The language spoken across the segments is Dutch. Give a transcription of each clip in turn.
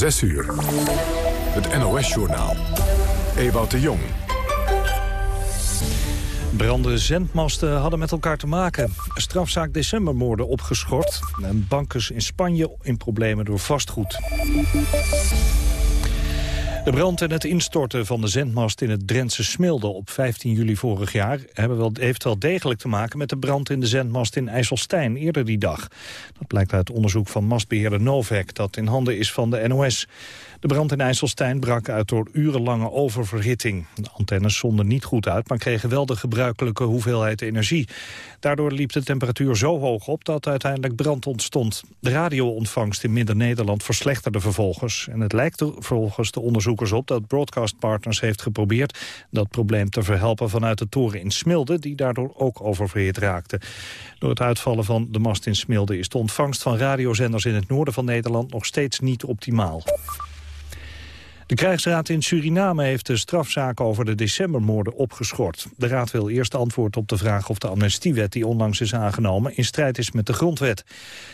6 uur. Het NOS-journaal. Ewout de Jong. Branden zendmasten hadden met elkaar te maken. Strafzaak decembermoorden opgeschort. En bankers in Spanje in problemen door vastgoed. De brand en het instorten van de zendmast in het Drentse Smilde op 15 juli vorig jaar hebben wel, heeft wel degelijk te maken met de brand in de zendmast in IJsselstein eerder die dag. Dat blijkt uit onderzoek van mastbeheerder Novak dat in handen is van de NOS. De brand in IJsselstein brak uit door urenlange oververhitting. De antennes zonden niet goed uit, maar kregen wel de gebruikelijke hoeveelheid energie. Daardoor liep de temperatuur zo hoog op dat uiteindelijk brand ontstond. De radioontvangst in Midden-Nederland verslechterde vervolgens. En het lijkt er volgens de onderzoekers op dat Broadcast Partners heeft geprobeerd dat probleem te verhelpen vanuit de toren in Smilde, die daardoor ook oververhit raakte. Door het uitvallen van de mast in Smilde is de ontvangst van radiozenders in het noorden van Nederland nog steeds niet optimaal. De krijgsraad in Suriname heeft de strafzaak over de decembermoorden opgeschort. De raad wil eerst antwoord op de vraag of de amnestiewet die onlangs is aangenomen in strijd is met de grondwet.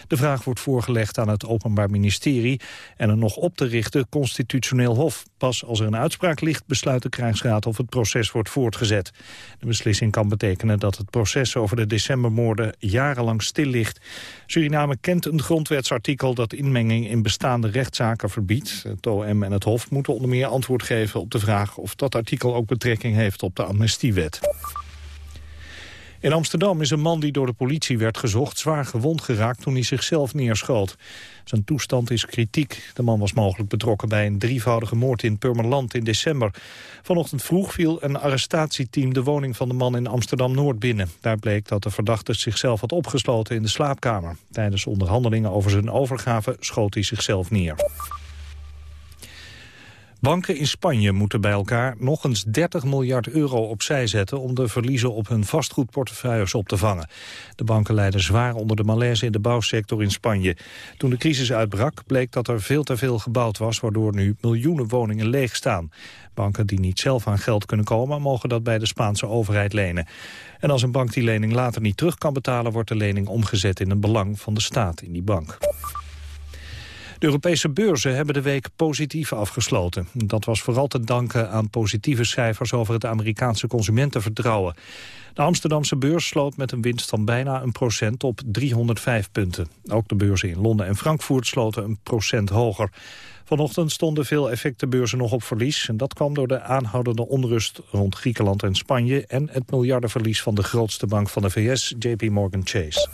De vraag wordt voorgelegd aan het Openbaar Ministerie en een nog op te richten constitutioneel hof. Pas als er een uitspraak ligt besluit de krijgsraad of het proces wordt voortgezet. De beslissing kan betekenen dat het proces over de decembermoorden jarenlang stil ligt. Suriname kent een grondwetsartikel dat inmenging in bestaande rechtszaken verbiedt. Het OM en het Hof moeten onder meer antwoord geven op de vraag... of dat artikel ook betrekking heeft op de amnestiewet. In Amsterdam is een man die door de politie werd gezocht... zwaar gewond geraakt toen hij zichzelf neerschoot. Zijn toestand is kritiek. De man was mogelijk betrokken bij een drievoudige moord in Purmerland in december. Vanochtend vroeg viel een arrestatieteam de woning van de man in Amsterdam-Noord binnen. Daar bleek dat de verdachte zichzelf had opgesloten in de slaapkamer. Tijdens onderhandelingen over zijn overgave schoot hij zichzelf neer. Banken in Spanje moeten bij elkaar nog eens 30 miljard euro opzij zetten... om de verliezen op hun vastgoedportefeuilles op te vangen. De banken lijden zwaar onder de malaise in de bouwsector in Spanje. Toen de crisis uitbrak bleek dat er veel te veel gebouwd was... waardoor nu miljoenen woningen leeg staan. Banken die niet zelf aan geld kunnen komen... mogen dat bij de Spaanse overheid lenen. En als een bank die lening later niet terug kan betalen... wordt de lening omgezet in een belang van de staat in die bank. De Europese beurzen hebben de week positief afgesloten. Dat was vooral te danken aan positieve cijfers over het Amerikaanse consumentenvertrouwen. De Amsterdamse beurs sloot met een winst van bijna een procent op 305 punten. Ook de beurzen in Londen en Frankfurt sloten een procent hoger. Vanochtend stonden veel effectenbeurzen nog op verlies. En dat kwam door de aanhoudende onrust rond Griekenland en Spanje... en het miljardenverlies van de grootste bank van de VS, JP Morgan Chase.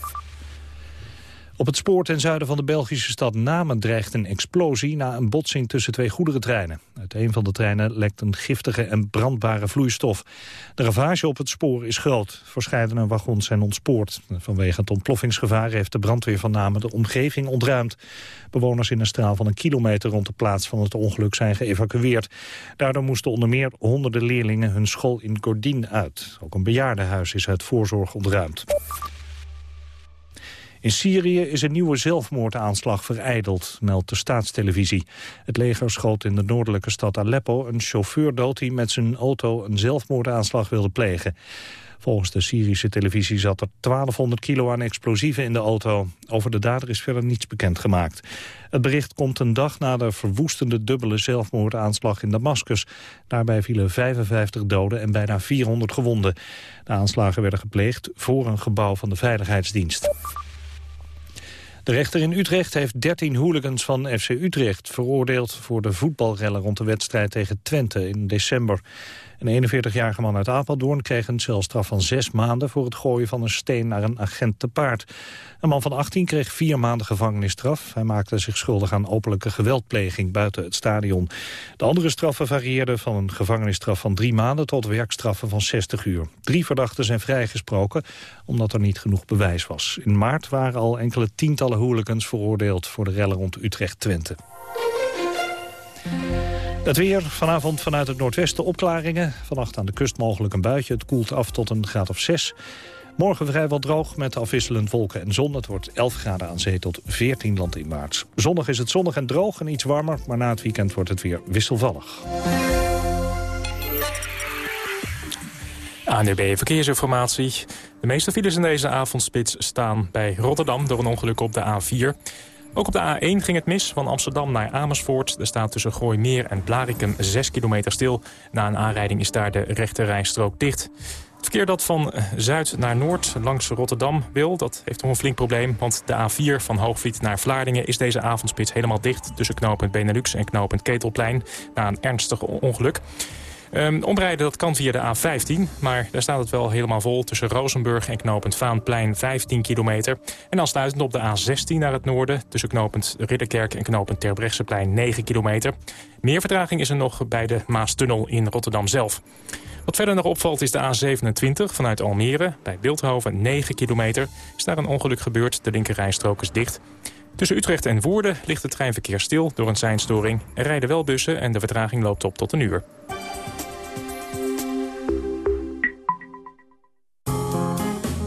Op het spoor ten zuiden van de Belgische stad Namen dreigt een explosie na een botsing tussen twee goederentreinen. Uit een van de treinen lekt een giftige en brandbare vloeistof. De ravage op het spoor is groot. Verscheidene wagons zijn ontspoord. Vanwege het ontploffingsgevaar heeft de brandweer van Namen de omgeving ontruimd. Bewoners in een straal van een kilometer rond de plaats van het ongeluk zijn geëvacueerd. Daardoor moesten onder meer honderden leerlingen hun school in Gordien uit. Ook een bejaardenhuis is uit voorzorg ontruimd. In Syrië is een nieuwe zelfmoordaanslag vereideld, meldt de staatstelevisie. Het leger schoot in de noordelijke stad Aleppo een chauffeur dood... die met zijn auto een zelfmoordaanslag wilde plegen. Volgens de Syrische televisie zat er 1200 kilo aan explosieven in de auto. Over de dader is verder niets bekendgemaakt. Het bericht komt een dag na de verwoestende dubbele zelfmoordaanslag in Damascus. Daarbij vielen 55 doden en bijna 400 gewonden. De aanslagen werden gepleegd voor een gebouw van de Veiligheidsdienst. De rechter in Utrecht heeft 13 hooligans van FC Utrecht veroordeeld voor de voetbalrellen rond de wedstrijd tegen Twente in december. Een 41-jarige man uit Apeldoorn kreeg een celstraf van zes maanden... voor het gooien van een steen naar een agent te paard. Een man van 18 kreeg vier maanden gevangenisstraf. Hij maakte zich schuldig aan openlijke geweldpleging buiten het stadion. De andere straffen varieerden van een gevangenisstraf van drie maanden... tot werkstraffen van 60 uur. Drie verdachten zijn vrijgesproken omdat er niet genoeg bewijs was. In maart waren al enkele tientallen hooligans veroordeeld... voor de rellen rond Utrecht-Twente. Het weer vanavond vanuit het noordwesten opklaringen. Vannacht aan de kust mogelijk een buitje. Het koelt af tot een graad of 6. Morgen vrijwel droog met afwisselend wolken en zon. Het wordt 11 graden aan zee tot 14 land in maart. Zondag is het zonnig en droog en iets warmer. Maar na het weekend wordt het weer wisselvallig. ANDB Verkeersinformatie. De meeste files in deze avondspits staan bij Rotterdam... door een ongeluk op de A4... Ook op de A1 ging het mis, van Amsterdam naar Amersfoort. Er staat tussen Gooimeer en Blarikum 6 kilometer stil. Na een aanrijding is daar de rechte rijstrook dicht. Het verkeer dat van zuid naar noord langs Rotterdam wil... dat heeft nog een flink probleem, want de A4 van Hoogvliet naar Vlaardingen... is deze avondspits helemaal dicht tussen knooppunt Benelux en knooppunt Ketelplein... na een ernstig ongeluk. Um, omrijden dat kan via de A15, maar daar staat het wel helemaal vol... tussen Rozenburg en knooppunt Vaanplein 15 kilometer. En dan sluitend op de A16 naar het noorden... tussen knooppunt Ridderkerk en knooppunt Terbrechtseplein 9 kilometer. Meer vertraging is er nog bij de Maastunnel in Rotterdam zelf. Wat verder nog opvalt is de A27 vanuit Almere. Bij Beeldhoven 9 kilometer is daar een ongeluk gebeurd. De linkerrijstrook is dicht. Tussen Utrecht en Woerden ligt het treinverkeer stil door een seinstoring. Er rijden wel bussen en de vertraging loopt op tot een uur.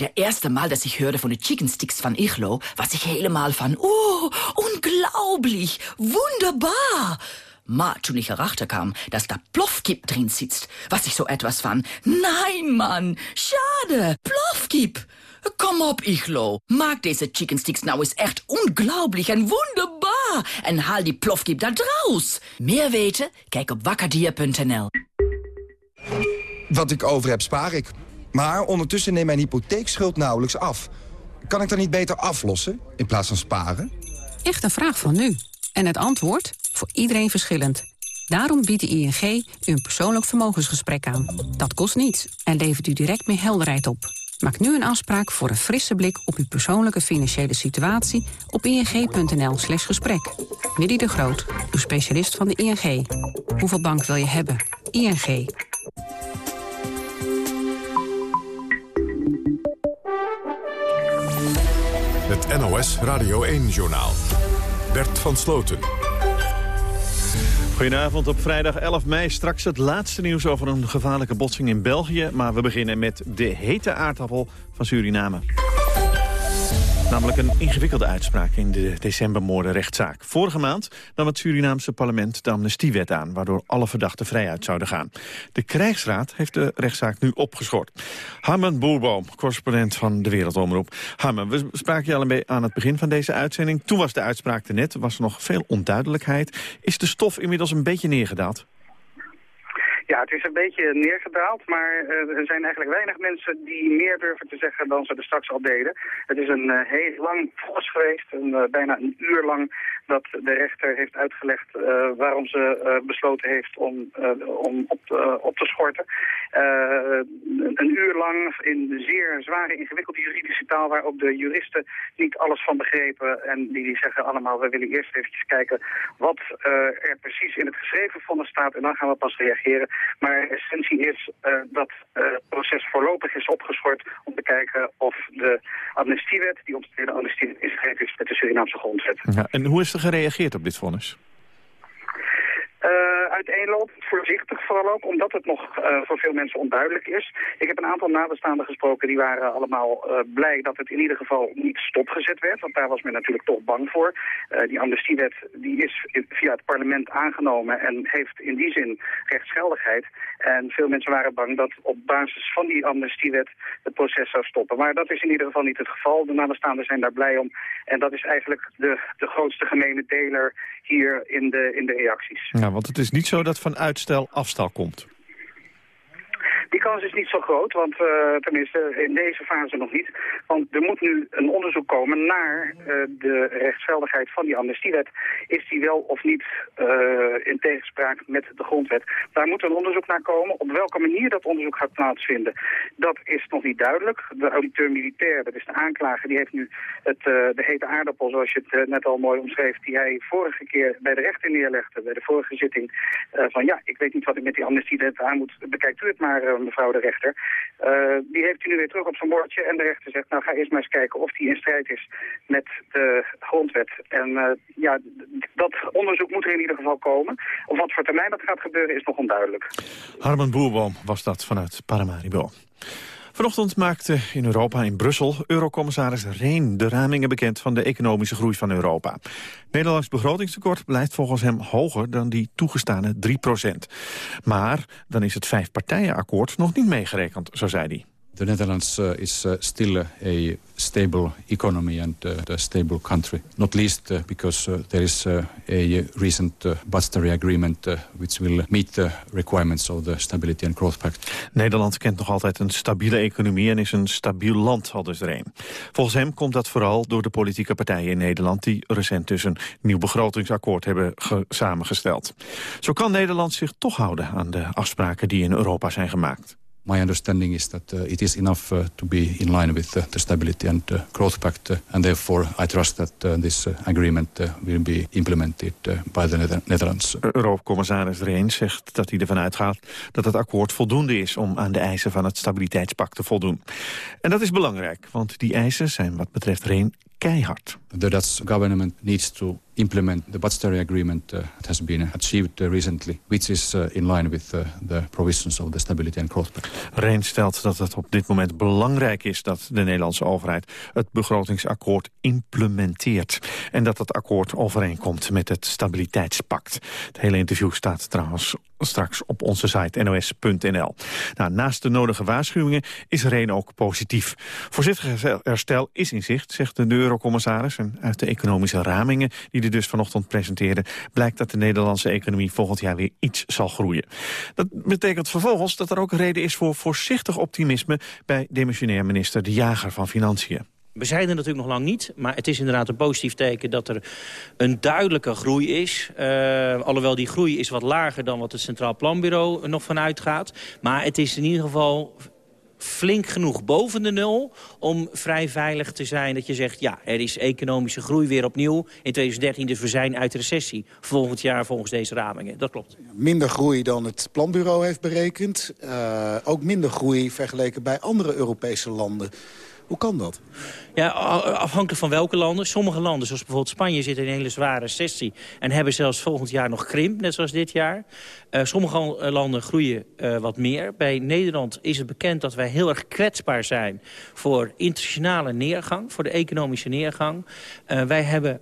Der erste Mal, dass ich hörte von den Chicken Sticks von Ichlo, was ich helemaal van, oh, unglaublich, wunderbar. Maar toen ich erachter kam, dass da Plofkip drin sitzt, was ich so etwas van, nein, Mann, schade, Plofkip. Kom op, Ichlo. Maak deze chicken sticks nou eens echt unglaublich en wunderbar. En haal die plofkip daar draus. Meer weten? Kijk op wakkerdier.nl. Wat ik over heb, spaar ik. Maar ondertussen neemt mijn hypotheekschuld nauwelijks af. Kan ik dan niet beter aflossen in plaats van sparen? Echt een vraag van nu. En het antwoord? Voor iedereen verschillend. Daarom biedt de ING u een persoonlijk vermogensgesprek aan. Dat kost niets en levert u direct meer helderheid op. Maak nu een afspraak voor een frisse blik op uw persoonlijke financiële situatie op ing.nl slash gesprek. Willy de Groot, uw specialist van de ING. Hoeveel bank wil je hebben? ING. Het NOS Radio 1-journaal. Bert van Sloten. Goedenavond op vrijdag 11 mei. Straks het laatste nieuws over een gevaarlijke botsing in België. Maar we beginnen met de hete aardappel van Suriname. Namelijk een ingewikkelde uitspraak in de decembermoordenrechtszaak. Vorige maand nam het Surinaamse parlement de amnestiewet aan... waardoor alle verdachten vrijuit zouden gaan. De krijgsraad heeft de rechtszaak nu opgeschort. Harmen Boerboom, correspondent van de Wereldomroep. Harmen, we spraken je al aan het begin van deze uitzending. Toen was de uitspraak er net, was er nog veel onduidelijkheid. Is de stof inmiddels een beetje neergedaald? Ja, het is een beetje neergedaald, maar uh, er zijn eigenlijk weinig mensen die meer durven te zeggen dan ze er straks al deden. Het is een uh, heel lang vonnis geweest, een, uh, bijna een uur lang dat de rechter heeft uitgelegd waarom ze besloten heeft om, om op, op te schorten. een uur lang in zeer zware, ingewikkelde juridische taal waar ook de juristen niet alles van begrepen. En die, die zeggen allemaal, we willen eerst eventjes kijken wat er precies in het geschreven vonnis staat en dan gaan we pas reageren. Maar essentie is uh, dat het proces voorlopig is opgeschort om te kijken of de amnestiewet, die omstreden amnestiewet, ingegeven is met de Surinaamse grondwet. Ja, en hoe is er gereageerd op dit vonnis? Uh, uiteenlopend, voorzichtig vooral ook, omdat het nog uh, voor veel mensen onduidelijk is. Ik heb een aantal nabestaanden gesproken, die waren allemaal uh, blij dat het in ieder geval niet stopgezet werd, want daar was men natuurlijk toch bang voor. die amnestiewet die is via het parlement aangenomen en heeft in die zin rechtsgeldigheid. En veel mensen waren bang dat op basis van die amnestiewet het proces zou stoppen. Maar dat is in ieder geval niet het geval. De nabestaanden zijn daar blij om. En dat is eigenlijk de, de grootste gemene deler hier in de, in de reacties. Want het is niet zo dat van uitstel afstel komt. Die kans is niet zo groot, want uh, tenminste in deze fase nog niet. Want er moet nu een onderzoek komen naar uh, de rechtsgeldigheid van die amnestiewet. Is die wel of niet uh, in tegenspraak met de grondwet? Daar moet een onderzoek naar komen. Op welke manier dat onderzoek gaat plaatsvinden, dat is nog niet duidelijk. De auditeur militair, dat is de aanklager, die heeft nu het, de hete aardappel, zoals je het net al mooi omschreef, die hij vorige keer bij de rechter neerlegde, bij de vorige zitting, van ja, ik weet niet wat ik met die amnestiewet aan moet, bekijkt u het maar mevrouw de rechter. die heeft u nu weer terug op zijn bordje en de rechter zegt, nou ga eerst maar eens kijken of die in strijd is met de grondwet. En ja, dat onderzoek moet er in ieder geval komen. Op wat voor termijn dat gaat gebeuren is nog onduidelijk. Harman Boerboom was dat vanuit Paramaribo. Vanochtend maakte in Europa, in Brussel, eurocommissaris Reen de ramingen bekend van de economische groei van Europa. Nederlands begrotingstekort blijft volgens hem hoger dan die toegestane 3% Maar dan is het vijfpartijenakkoord nog niet meegerekend, zo zei hij. The Netherlands uh, is uh, still a stable economy and uh, a stable country, not least because there is a recent budgetary agreement which will meet the requirements of the Stability and Growth Pact. Nederland kent nog altijd een stabiele economie en is een stabiel land, al dus er een. Volgens hem komt dat vooral door de politieke partijen in Nederland die recent dus een nieuw begrotingsakkoord hebben samengesteld. Zo kan Nederland zich toch houden aan de afspraken die in Europa zijn gemaakt. My understanding is that uh, it is enough uh, to be in line with uh, the Stability and uh, Growth Pact, uh, and therefore I trust that this agreement will be implemented by the Netherlands. Eurocommissaris Reen zegt dat hij ervan uitgaat dat het akkoord voldoende is om aan de eisen van het Stabiliteitspact te voldoen. En dat is belangrijk, want die eisen zijn wat betreft Reen keihard. The Dutch government needs to implement the budgetary agreement uh, that has been achieved uh, recently, which is uh, in line with uh, the provisions of the Stability and Growth Pact. Reen stelt dat het op dit moment belangrijk is dat de Nederlandse overheid het begrotingsakkoord implementeert. En dat het akkoord overeenkomt met het Stabiliteitspact. Het hele interview staat trouwens straks op onze site nos.nl. Nou, naast de nodige waarschuwingen is Reen ook positief. Voorzichtig herstel is in zicht, zegt de eurocommissaris. En uit de economische ramingen die hij dus vanochtend presenteerde... blijkt dat de Nederlandse economie volgend jaar weer iets zal groeien. Dat betekent vervolgens dat er ook reden is voor voorzichtig optimisme... bij demissionair minister De Jager van Financiën. We zijn er natuurlijk nog lang niet, maar het is inderdaad een positief teken dat er een duidelijke groei is. Uh, alhoewel die groei is wat lager dan wat het Centraal Planbureau nog vanuit gaat. Maar het is in ieder geval flink genoeg boven de nul om vrij veilig te zijn. Dat je zegt, ja, er is economische groei weer opnieuw. In 2013 dus we zijn uit recessie. Volgend jaar volgens deze ramingen. Dat klopt. Minder groei dan het planbureau heeft berekend. Uh, ook minder groei vergeleken bij andere Europese landen. Hoe kan dat? Ja, afhankelijk van welke landen. Sommige landen, zoals bijvoorbeeld Spanje, zitten in een hele zware recessie... en hebben zelfs volgend jaar nog krimp, net zoals dit jaar. Uh, sommige eh, landen groeien uh, wat meer. Bij Nederland is het bekend dat wij heel erg kwetsbaar zijn... voor internationale neergang, voor de economische neergang. Wij hebben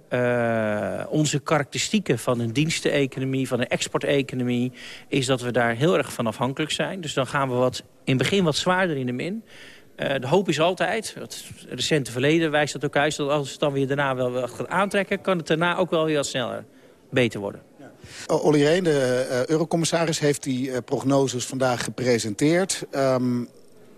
onze karakteristieken van een diensteneconomie... van een exporteconomie... is dat we daar heel erg van afhankelijk zijn. Dus dan gaan we wat, in het begin wat zwaarder in de min... Uh, de hoop is altijd, het recente verleden wijst dat ook uit... dat als het dan weer daarna wel gaat aantrekken... kan het daarna ook wel weer wat sneller beter worden. Ja. Olly Reen, de uh, eurocommissaris, heeft die uh, prognoses vandaag gepresenteerd. Um,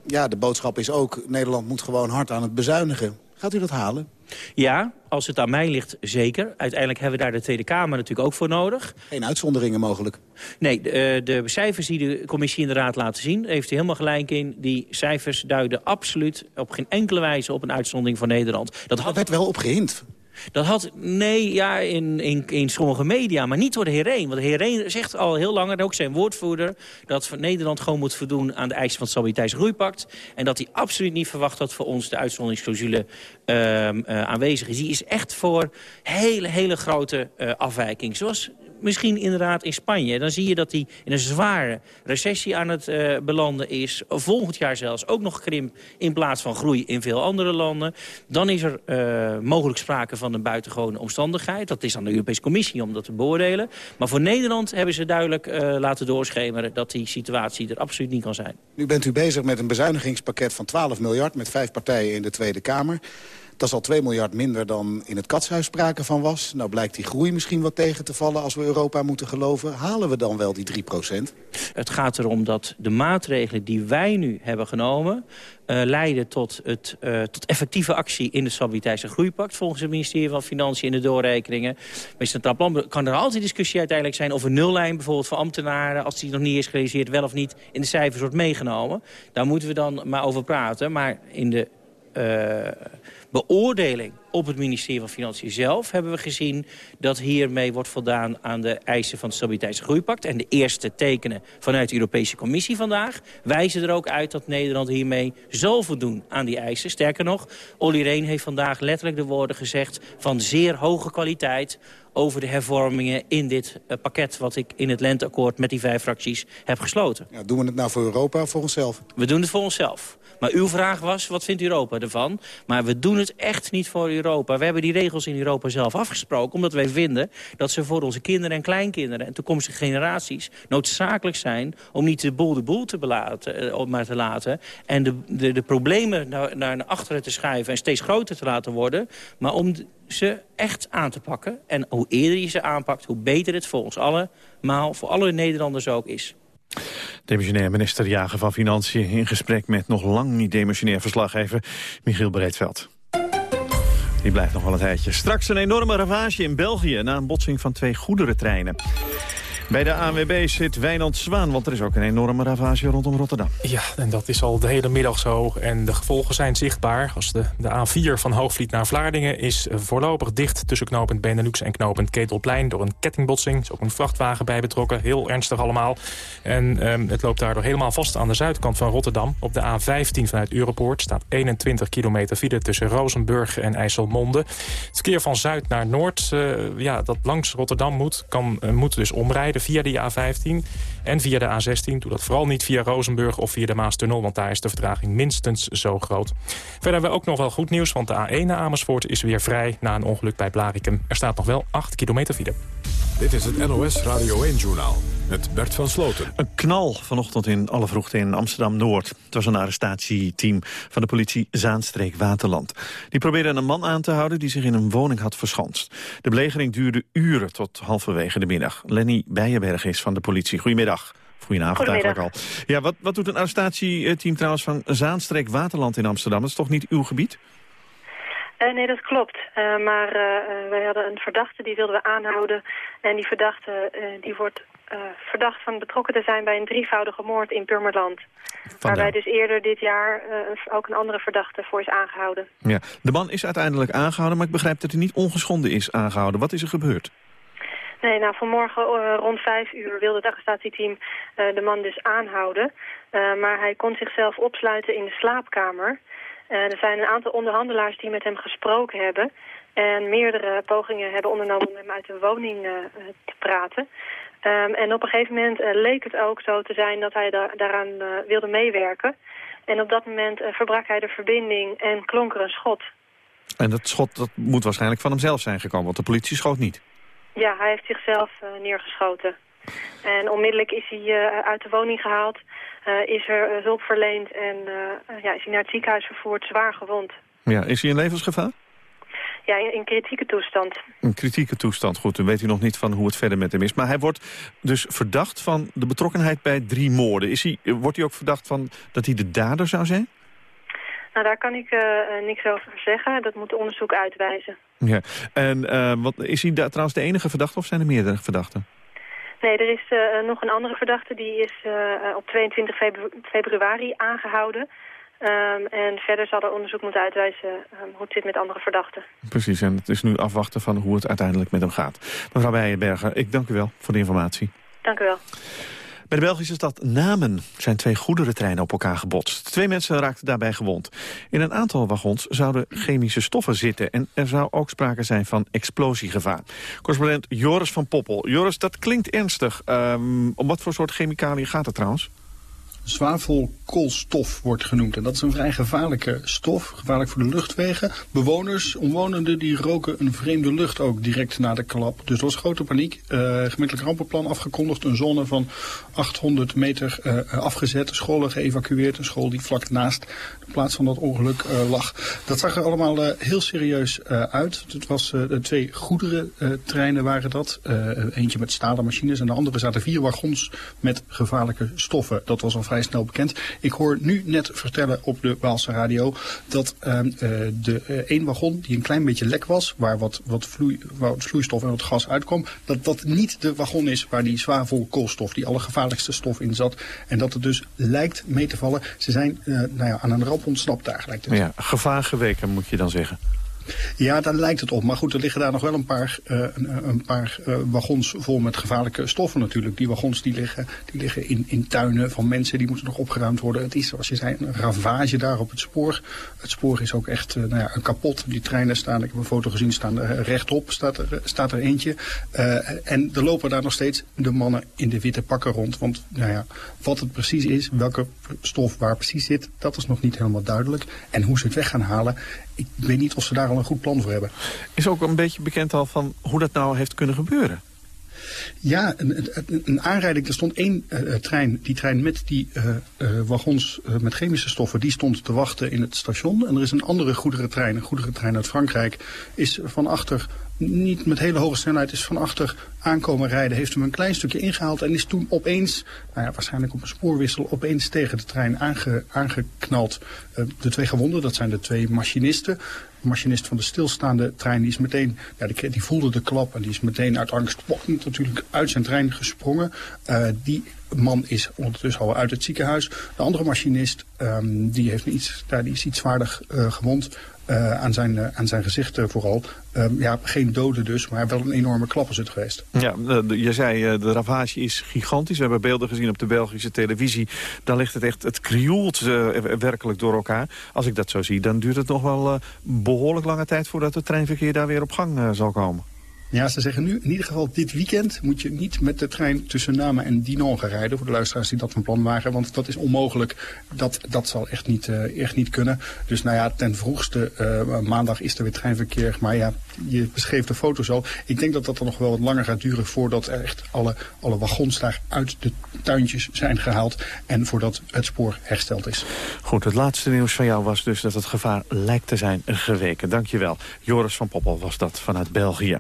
ja, de boodschap is ook, Nederland moet gewoon hard aan het bezuinigen. Gaat u dat halen? Ja, als het aan mij ligt, zeker. Uiteindelijk hebben we daar de Tweede Kamer natuurlijk ook voor nodig. Geen uitzonderingen mogelijk? Nee, de, eh, de cijfers die de commissie in de raad laten zien... heeft hij helemaal gelijk in. Die cijfers duiden absoluut op geen enkele wijze op een uitzondering van Nederland. Dat had... werd wel op gehind. Dat had, nee, ja, in, in, in sommige media, maar niet door de heer Reen. Want de heer Reen zegt al heel lang, en ook zijn woordvoerder... dat Nederland gewoon moet voldoen aan de eisen van het Stabiliteits- en dat hij absoluut niet verwacht dat voor ons de uitzonderingsclausule uh, uh, aanwezig is. Die is echt voor hele, hele grote uh, afwijking. Zoals misschien inderdaad in Spanje. Dan zie je dat hij in een zware recessie aan het uh, belanden is. Volgend jaar zelfs ook nog krimp in plaats van groei in veel andere landen. Dan is er uh, mogelijk sprake van een buitengewone omstandigheid. Dat is aan de Europese Commissie om dat te beoordelen. Maar voor Nederland hebben ze duidelijk uh, laten doorschemeren... dat die situatie er absoluut niet kan zijn. Nu bent u bezig met een bezuinigingspakket van 12 miljard... met vijf partijen in de Tweede Kamer. Dat is al 2 miljard minder dan in het katshuis sprake van was. Nou blijkt die groei misschien wat tegen te vallen als we Europa moeten geloven. Halen we dan wel die 3 procent? Het gaat erom dat de maatregelen die wij nu hebben genomen... Uh, leiden tot, het, uh, tot effectieve actie in de Stabiliteits- en Groeipact... volgens het ministerie van Financiën in de doorrekeningen. Met Centraal Plan kan er altijd discussie uiteindelijk zijn... of een nullijn bijvoorbeeld voor ambtenaren... als die nog niet is gerealiseerd, wel of niet in de cijfers wordt meegenomen. Daar moeten we dan maar over praten. Maar in de... Uh, beoordeling op het ministerie van Financiën zelf hebben we gezien... dat hiermee wordt voldaan aan de eisen van het Stabiliteits- en Groeipact. En de eerste tekenen vanuit de Europese Commissie vandaag... wijzen er ook uit dat Nederland hiermee zal voldoen aan die eisen. Sterker nog, Olly Reen heeft vandaag letterlijk de woorden gezegd... van zeer hoge kwaliteit over de hervormingen in dit uh, pakket... wat ik in het lenteakkoord met die vijf fracties heb gesloten. Ja, doen we het nou voor Europa of voor onszelf? We doen het voor onszelf. Maar uw vraag was, wat vindt Europa ervan? Maar we doen het echt niet voor Europa. We hebben die regels in Europa zelf afgesproken... omdat wij vinden dat ze voor onze kinderen en kleinkinderen... en toekomstige generaties noodzakelijk zijn... om niet de boel de boel te belaten, uh, maar te laten... en de, de, de problemen naar, naar achteren te schuiven en steeds groter te laten worden... maar om ze echt aan te pakken. En hoe eerder je ze aanpakt, hoe beter het voor ons allemaal... voor alle Nederlanders ook is. Demissionair minister Jager van Financiën in gesprek met nog lang niet demissionair verslaggever Michiel Breedveld. Die blijft nog wel een tijdje. Straks een enorme ravage in België na een botsing van twee goederentreinen. Bij de ANWB zit Wijnand Zwaan, want er is ook een enorme ravage rondom Rotterdam. Ja, en dat is al de hele middag zo. En de gevolgen zijn zichtbaar. Als de, de A4 van Hoogvliet naar Vlaardingen is voorlopig dicht... tussen knooppunt Benelux en knooppunt Ketelplein... door een kettingbotsing. Er is ook een vrachtwagen bij betrokken. Heel ernstig allemaal. En um, het loopt daardoor helemaal vast aan de zuidkant van Rotterdam. Op de A15 vanuit Europoort staat 21 kilometer file... tussen Rozenburg en IJsselmonde. Het verkeer van zuid naar noord, uh, ja, dat langs Rotterdam moet... Kan, uh, moet dus omrijden via de A15 en via de A16. Doe dat vooral niet via Rozenburg of via de Maastunnel... want daar is de vertraging minstens zo groot. Verder hebben we ook nog wel goed nieuws... want de A1 naar Amersfoort is weer vrij na een ongeluk bij Blarikum. Er staat nog wel 8 kilometer file. Dit is het NOS Radio 1-journaal met Bert van Sloten. Een knal vanochtend in alle vroegte in Amsterdam-Noord. Het was een arrestatieteam van de politie Zaanstreek-Waterland. Die probeerden een man aan te houden die zich in een woning had verschanst. De belegering duurde uren tot halverwege de middag. Lenny Bijenberg is van de politie. Goedemiddag. Goedenavond eigenlijk al. Ja, wat, wat doet een arrestatieteam trouwens van Zaanstreek-Waterland in Amsterdam? Dat is toch niet uw gebied? Uh, nee, dat klopt. Uh, maar uh, wij hadden een verdachte, die wilden we aanhouden. En die verdachte die wordt verdacht van betrokken te zijn bij een drievoudige moord in Purmerland. Waarbij dus eerder dit jaar ook een andere verdachte voor is aangehouden. Ja, de man is uiteindelijk aangehouden, maar ik begrijp dat hij niet ongeschonden is aangehouden. Wat is er gebeurd? Nee, nou vanmorgen uh, rond vijf uur wilde het arrestatieteam uh, de man dus aanhouden. Uh, maar hij kon zichzelf opsluiten in de slaapkamer. er zijn een aantal onderhandelaars die met hem gesproken hebben. En meerdere pogingen hebben ondernomen om hem uit de woning te praten. Um, en op een gegeven moment leek het ook zo te zijn dat hij da daaraan wilde meewerken. En op dat moment verbrak hij de verbinding en klonk er een schot. En dat schot dat moet waarschijnlijk van hemzelf zijn gekomen, want de politie schoot niet. Ja, hij heeft zichzelf uh, neergeschoten. En onmiddellijk is hij uh, uit de woning gehaald, uh, is er hulp verleend en ja, is hij naar het ziekenhuis vervoerd, zwaar gewond. Ja, is hij in levensgevaar? Ja, in, in kritieke toestand. In kritieke toestand, goed. Dan weet u nog niet van hoe het verder met hem is. Maar hij wordt dus verdacht van de betrokkenheid bij drie moorden. Is hij, wordt hij ook verdacht van dat hij de dader zou zijn? Nou, daar kan ik uh, niks over zeggen. Dat moet onderzoek uitwijzen. Ja. En uh, wat, is hij da trouwens de enige verdachte of zijn er meerdere verdachten? Nee, er is uh, nog een andere verdachte. Die is op 22 febru februari aangehouden. Um, en verder zal er onderzoek moeten uitwijzen um, hoe het zit met andere verdachten. Precies, en het is nu afwachten van hoe het uiteindelijk met hem gaat. Mevrouw Weijenberger, ik dank u wel voor de informatie. Dank u wel. Bij de Belgische stad Namen zijn twee goederentreinen op elkaar gebotst. Twee mensen raakten daarbij gewond. In een aantal wagons zouden chemische stoffen zitten... en er zou ook sprake zijn van explosiegevaar. Correspondent Joris van Poppel. Joris, dat klinkt ernstig. Um, om wat voor soort chemicaliën gaat het trouwens? Zwavelkoolstof wordt genoemd. En dat is een vrij gevaarlijke stof, gevaarlijk voor de luchtwegen. Bewoners, omwonenden, die roken een vreemde lucht ook direct na de klap. Dus er was grote paniek. Uh, rampenplan afgekondigd, een zone van 800 meter uh, afgezet. Scholen geëvacueerd, een school die vlak naast de plaats van dat ongeluk uh, lag. Dat zag er allemaal heel serieus uit. Het was twee goederentreinen waren dat. eentje met stalen machines en de andere zaten vier wagons met gevaarlijke stoffen. Dat was al vrij snel bekend. Ik hoor nu net vertellen op de Waalse radio dat uh, de uh, één wagon die een klein beetje lek was, waar wat, wat, vloei, wat vloeistof en wat gas uitkwam, dat dat niet de wagon is waar die zwavelkoolstof, die allergevaarlijkste stof in zat. En dat het dus lijkt mee te vallen. Ze zijn uh, nou ja, aan een ramp ontsnapt daar gelijk. Ja, gevaar geweken moet je dan zeggen. Ja, daar lijkt het op. Maar goed, er liggen daar nog wel een paar, uh, een, een, paar uh, wagons vol met gevaarlijke stoffen natuurlijk. Die wagons die liggen, die liggen in, in tuinen van mensen, die moeten nog opgeruimd worden. Het is, zoals je zei, een ravage daar op het spoor. Het spoor is ook echt uh, nou ja, kapot. Die treinen staan, ik heb een foto gezien, staan rechtop, staat er, staat er eentje. en er lopen daar nog steeds de mannen in de witte pakken rond. Want nou ja, wat het precies is, welke stof waar precies zit, dat is nog niet helemaal duidelijk. En hoe ze het weg gaan halen, ik weet niet of ze daar al een goed plan voor hebben. Is ook een beetje bekend al van hoe dat nou heeft kunnen gebeuren? Ja, een, een, aanrijding. Er stond één uh, trein, die trein met die uh, uh, wagons met chemische stoffen, die stond te wachten in het station. En er is een andere goederentrein, een goederentrein uit Frankrijk, is van achter niet met hele hoge snelheid is van achter aankomen rijden. Heeft hem een klein stukje ingehaald en is toen opeens, nou ja, waarschijnlijk op een spoorwissel, opeens tegen de trein aange, aangeknald. Uh, de twee gewonden, dat zijn de twee machinisten. De machinist van de stilstaande trein, die is meteen, ja, die, die voelde de klap en die is meteen uit angst natuurlijk uit zijn trein gesprongen. Uh, die man is ondertussen al uit het ziekenhuis. De andere machinist, um, die, heeft iets, ja, die is iets zwaarder uh, gewond. Uh, aan, zijn, uh, aan zijn gezicht uh, vooral. Um, ja, geen doden dus, maar wel een enorme klap is het geweest. Ja, je zei de ravage is gigantisch. We hebben beelden gezien op de Belgische televisie. Daar ligt het echt, het krioelt werkelijk door elkaar. Als ik dat zo zie, dan duurt het nog wel behoorlijk lange tijd... voordat het treinverkeer daar weer op gang zal komen. Ja, ze zeggen nu, in ieder geval dit weekend moet je niet met de trein tussen Namen en Dinan gaan rijden. Voor de luisteraars die dat van plan waren. Want dat is onmogelijk. Dat, dat zal echt niet, uh, echt niet kunnen. Dus nou ja, ten vroegste uh, maandag is er weer treinverkeer. Maar ja, je beschreef de foto's al. Ik denk dat dat er nog wel wat langer gaat duren voordat er echt alle, alle wagons daar uit de tuintjes zijn gehaald. En voordat het spoor hersteld is. Goed, het laatste nieuws van jou was dus dat het gevaar lijkt te zijn geweken. Dankjewel. Joris van Poppel was dat vanuit België.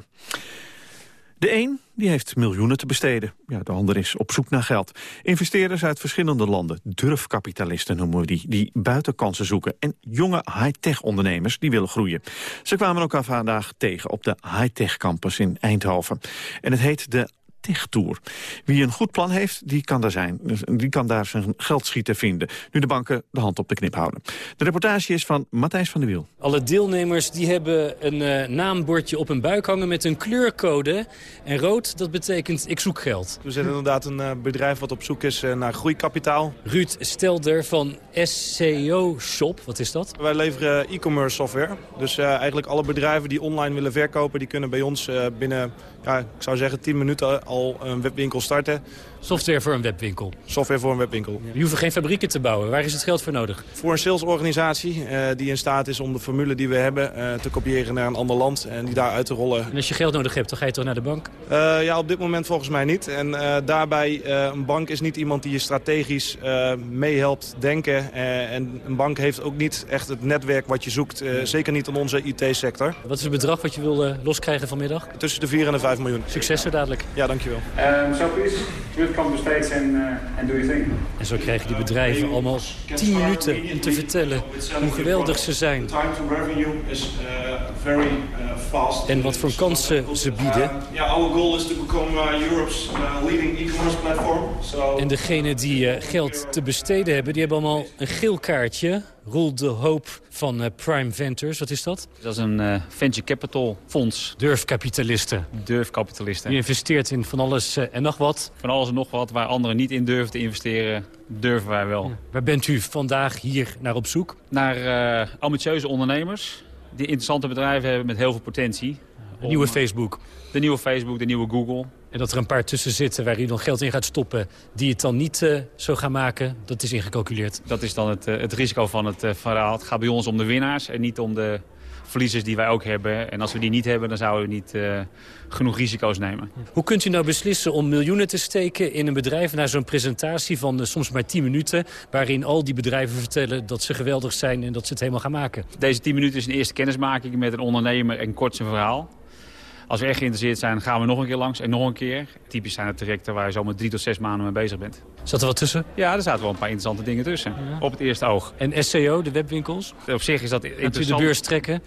De een die heeft miljoenen te besteden. Ja, de ander is op zoek naar geld. Investeerders uit verschillende landen, durfkapitalisten noemen we die... die buitenkansen zoeken en jonge high-tech ondernemers die willen groeien. Ze kwamen elkaar vandaag tegen op de high-tech campus in Eindhoven. En het heet de Wie een goed plan heeft, die kan daar zijn. Die kan daar zijn geldschieten vinden. Nu de banken de hand op de knip houden. De reportage is van Matthijs van der Wiel. Alle deelnemers die hebben een uh, naambordje op hun buik hangen met een kleurcode. En rood, dat betekent ik zoek geld. We zijn inderdaad een uh, bedrijf wat op zoek is uh, naar groeikapitaal. Ruud Stelder van SCO Shop, wat is dat? Wij leveren e-commerce software. Dus eigenlijk alle bedrijven die online willen verkopen... die kunnen bij ons binnen, ja, ik zou zeggen, 10 minuten een webwinkel starten. Software voor een webwinkel? Software voor een webwinkel. Je hoeft geen fabrieken te bouwen. Waar is het geld voor nodig? Voor een salesorganisatie uh, die in staat is om de formule die we hebben uh, te kopiëren naar een ander land en die daar uit te rollen. En als je geld nodig hebt, dan ga je toch naar de bank? Uh, ja, op dit moment volgens mij niet. En daarbij, een bank is niet iemand die je strategisch meehelpt denken. en een bank heeft ook niet echt het netwerk wat je zoekt. zeker niet in onze IT-sector. Wat is het bedrag wat je wil loskrijgen vanmiddag? Tussen de 4 en de 5 miljoen. Succes zo dadelijk. Ja, dankjewel. Um, so please, your thing. En zo krijgen die bedrijven allemaal 10 minuten om te vertellen hoe geweldig ze zijn. En wat voor kansen ze bieden. En degene die geld te besteden hebben, die hebben allemaal een geel kaartje. Roel de Hoop van uh, Prime Ventures. Wat is dat? Dat is een uh, venture capital fonds. Durfkapitalisten. Durfkapitalisten. Je investeert in van alles uh, en nog wat. Van alles en nog wat. Waar anderen niet in durven te investeren, durven wij wel. Ja. Waar bent u vandaag hier naar op zoek? Naar ambitieuze ondernemers. Die interessante bedrijven hebben met heel veel potentie. De nieuwe Facebook. De nieuwe Facebook, de nieuwe Google. En dat er een paar tussen zitten waar u dan geld in gaat stoppen... die het dan niet uh, zo gaan maken, dat is ingecalculeerd. Dat is dan het, uh, het risico van het uh, verhaal. Het gaat bij ons om de winnaars en niet om de verliezers die wij ook hebben. En als we die niet hebben, dan zouden we niet genoeg risico's nemen. Hoe kunt u nou beslissen om miljoenen te steken in een bedrijf... naar zo'n presentatie van soms maar 10 minuten... waarin al die bedrijven vertellen dat ze geweldig zijn... en dat ze het helemaal gaan maken? Deze 10 minuten is een eerste kennismaking met een ondernemer en kort zijn verhaal. Als we echt geïnteresseerd zijn, gaan we nog een keer langs en nog een keer. Typisch zijn het trajecten waar je zo met drie tot zes maanden mee bezig bent. Zat er wat tussen? Ja, er zaten wel een paar interessante dingen tussen. Ja. Op het eerste oog. En SCO, de webwinkels? Op zich is dat interessant. U de beurs trekken?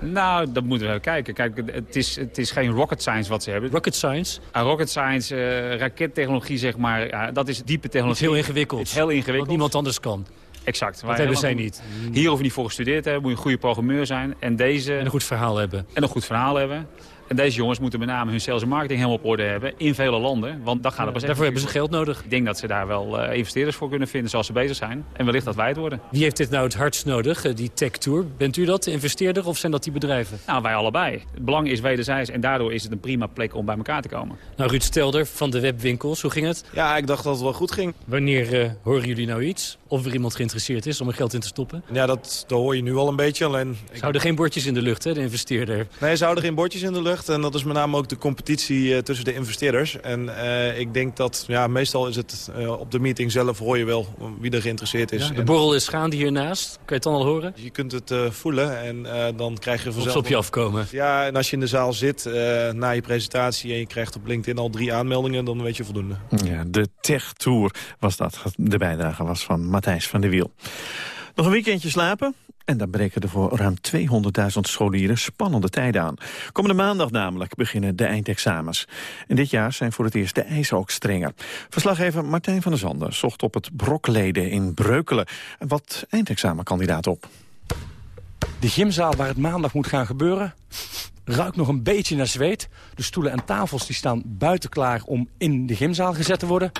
Nou, dat moeten we even kijken. Kijk, het is, het is geen rocket science wat ze hebben. Rocket science? Uh, rocket science, uh, rakettechnologie zeg maar, uh, dat is diepe technologie. Het is heel ingewikkeld. Het is heel ingewikkeld. Wat niemand anders kan. Exact. Dat hebben zij niet. Hier hoef je niet voor gestudeerd hebben, moet je een goede programmeur zijn. En, deze, en een goed verhaal hebben. En een goed verhaal hebben. En deze jongens moeten met name hun sales en marketing helemaal op orde hebben in vele landen. Want dat gaat er pas Daarvoor hebben ze geld nodig. Ik denk dat ze daar wel uh, investeerders voor kunnen vinden zoals ze bezig zijn. En wellicht dat wij het worden. Wie heeft dit nou het hardst nodig, uh, die Tech Tour? Bent u dat, de investeerder, of zijn dat die bedrijven? Nou, wij allebei. Het belang is wederzijds en daardoor is het een prima plek om bij elkaar te komen. Nou, Ruud Stelder van de webwinkels, hoe ging het? Ja, ik dacht dat het wel goed ging. Wanneer uh, horen jullie nou iets? Of er iemand geïnteresseerd is om er geld in te stoppen? Ja, dat, dat hoor je nu al een beetje. Alleen, ik... Zouden geen bordjes in de lucht, hè, de investeerder? Nee, zouden geen bordjes in de lucht. En dat is met name ook de competitie uh, tussen de investeerders. En uh, ik denk dat, ja, meestal is het uh, op de meeting zelf hoor je wel wie er geïnteresseerd is. Ja, de borrel is gaande hiernaast. Kan je het dan al horen? Je kunt het voelen en dan krijg je vanzelf... Of op je afkomen. Ja, en als je in de zaal zit na je presentatie en je krijgt op LinkedIn al drie aanmeldingen, dan weet je voldoende. Ja, de Tech Tour was dat. De bijdrage was van Matthijs van der Wiel. Nog een weekendje slapen? En dan breken er voor ruim 200.000 scholieren spannende tijden aan. Komende maandag namelijk beginnen de eindexamens. En dit jaar zijn voor het eerst de eisen ook strenger. Verslaggever Martijn van der Zanden zocht op het Brokleden in Breukelen. Wat eindexamenkandidaat op. De gymzaal waar het maandag moet gaan gebeuren ruikt nog een beetje naar zweet. De stoelen en tafels die staan buiten klaar om in de gymzaal gezet te worden.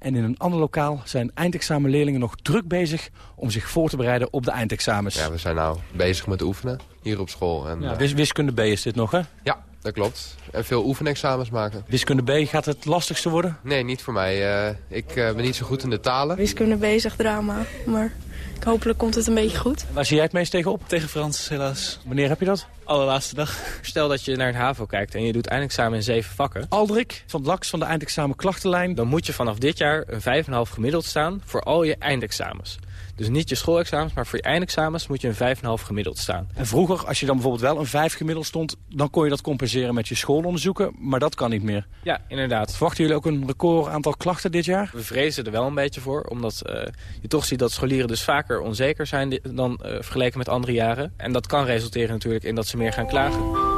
En in een ander lokaal zijn eindexamenleerlingen nog druk bezig... om zich voor te bereiden op de eindexamens. Ja, we zijn nou bezig met oefenen hier op school. En, ja, wis wiskunde B is dit nog, hè? Ja, dat klopt. En veel oefenexamens maken. Wiskunde B, gaat het lastigste worden? Nee, niet voor mij. Uh, ik uh, ben niet zo goed in de talen. Wiskunde B is echt drama, maar hopelijk komt het een beetje goed. Waar zie jij het meest tegenop? Tegen Frans, helaas. Wanneer heb je dat? Allerlaatste dag. Stel dat je naar het HAVO kijkt en je doet eindexamen in zeven vakken. Aldrik van LAX van de eindexamen klachtenlijn. Dan moet je vanaf dit jaar een 5,5 gemiddeld staan voor al je eindexamens. Dus niet je schoolexamens, maar voor je eindexamens moet je een 5,5 gemiddeld staan. En vroeger, als je dan bijvoorbeeld wel een 5 gemiddeld stond... dan kon je dat compenseren met je schoolonderzoeken, maar dat kan niet meer. Ja, inderdaad. Verwachten jullie ook een record aantal klachten dit jaar? We vrezen er wel een beetje voor, omdat uh, je toch ziet dat scholieren dus vaker onzeker zijn... dan uh, vergeleken met andere jaren. En dat kan resulteren natuurlijk in dat ze meer gaan klagen.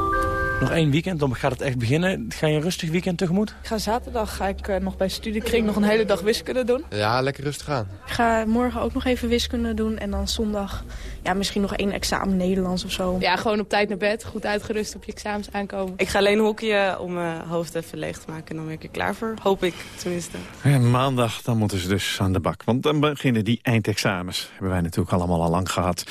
Nog één weekend, dan gaat het echt beginnen. Ga je een rustig weekend tegemoet? Ik ga zaterdag ga ik, uh, nog bij studiekring nog een hele dag wiskunde doen. Ja, lekker rustig aan. Ik ga morgen ook nog even wiskunde doen. En dan zondag ja, misschien nog één examen Nederlands of zo. Ja, gewoon op tijd naar bed. Goed uitgerust op je examens aankomen. Ik ga alleen hockeyen om mijn hoofd even leeg te maken. En dan ben ik er klaar voor. Hoop ik tenminste. En maandag dan moeten ze dus aan de bak. Want dan beginnen die eindexamens. Hebben wij natuurlijk allemaal al lang gehad.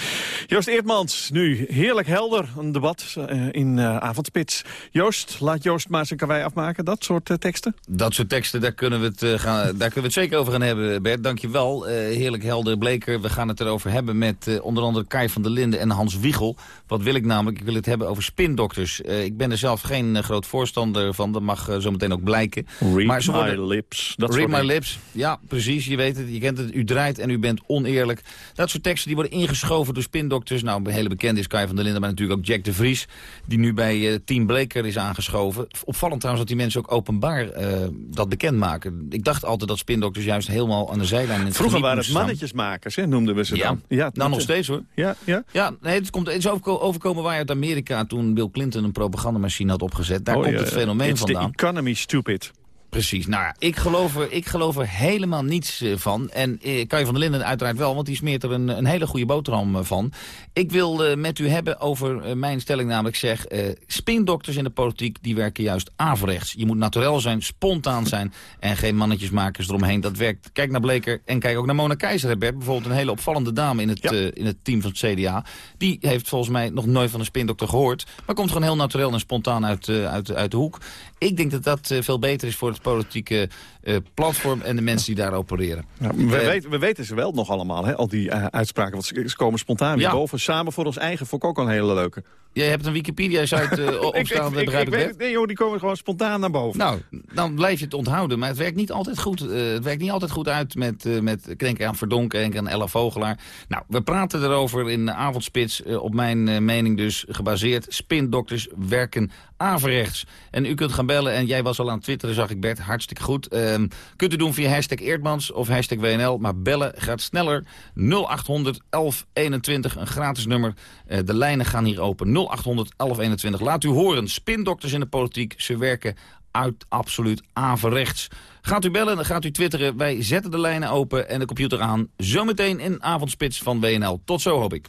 Joost Eertmans, nu heerlijk helder. Een debat uh, in uh, avondspits. Joost, laat Joost maar zijn karwei afmaken, dat soort uh, teksten? Dat soort teksten, daar kunnen, we het, uh, gaan, daar kunnen we het zeker over gaan hebben, Bert. Dankjewel. Uh, heerlijk helder Bleker. We gaan het erover hebben met onder andere Kai van der Linden en Hans Wiegel. Wat wil ik namelijk? Ik wil het hebben over spindokters. ik ben er zelf geen groot voorstander van. Dat mag zo meteen ook blijken. Read maar my worden... lips. Dat Read my lips. Ja, precies. Je weet het. Je kent het. U draait en u bent oneerlijk. Dat soort teksten die worden ingeschoven door spindokters. Nou, een hele bekende is Kai van der Linden, maar natuurlijk ook Jack de Vries. Die nu bij Team Bleker is aangeschoven. Opvallend trouwens dat die mensen ook openbaar dat bekendmaken. Ik dacht altijd dat spindokters juist helemaal aan de zijlijn... In het Vroeger waren het mannetjesmakers, hè, noemden we ze ja. dan. Ja, nou nog steeds hoor. Ja, ja? ja nee, het, komt, het is overkomen waar uit Amerika toen Bill Clinton een propagandamachine had opgezet. Daar oh, komt het fenomeen It's vandaan. the economy stupid. Precies. Nou ja, ik geloof er, ik geloof er helemaal niets uh, van. En Kai van der Linden uiteraard wel, want die smeert er een, een hele goede boterham uh, van. Ik wil uh, met u hebben over mijn stelling namelijk zeg... spindokters in de politiek, die werken juist averechts. Je moet naturel zijn, spontaan zijn en geen mannetjesmakers eromheen. Dat werkt. Kijk naar Bleker en kijk ook naar Mona Keizer, Bert. Bijvoorbeeld een hele opvallende dame in het, ja. in het team van het CDA. Die heeft volgens mij nog nooit van een spindokter gehoord. Maar komt gewoon heel naturel en spontaan uit, uit, uit de hoek. Ik denk dat dat veel beter is voor het politieke uh, platform en de mensen die daar opereren. Ja, we, uh, weten, we weten ze wel nog allemaal, hè, al die uh, uitspraken. Want ze, ze komen spontaan weer Ja. boven. Samen voor ons eigen vond ik ook al een hele leuke. Jij hebt een Wikipedia-site uh, opstaan, ik, ik, begrijp ik, ik Bert? weet, Nee joh, die komen gewoon spontaan naar boven. Nou, dan blijf je het onthouden. Maar het werkt niet altijd goed, uh, het werkt niet altijd goed uit met, uh, met ik denk aan Verdonken en aan Ella Vogelaar. Nou, we praten erover in de avondspits. Uh, op mijn uh, mening dus gebaseerd. Spindokters werken averechts. En u kunt gaan bellen. En jij was al aan het twitteren, zag ik Bert. Hartstikke goed. Uh, kunt u doen via hashtag Eerdmans of hashtag WNL. Maar bellen gaat sneller. 0800 1121, een gratis nummer. Uh, de lijnen gaan hier open. 0800 1121. Laat u horen. Spindokters in de politiek. Ze werken uit absoluut averechts. Gaat u bellen, dan gaat u twitteren. Wij zetten de lijnen open en de computer aan. Zometeen in Avondspits van WNL. Tot zo hoop ik.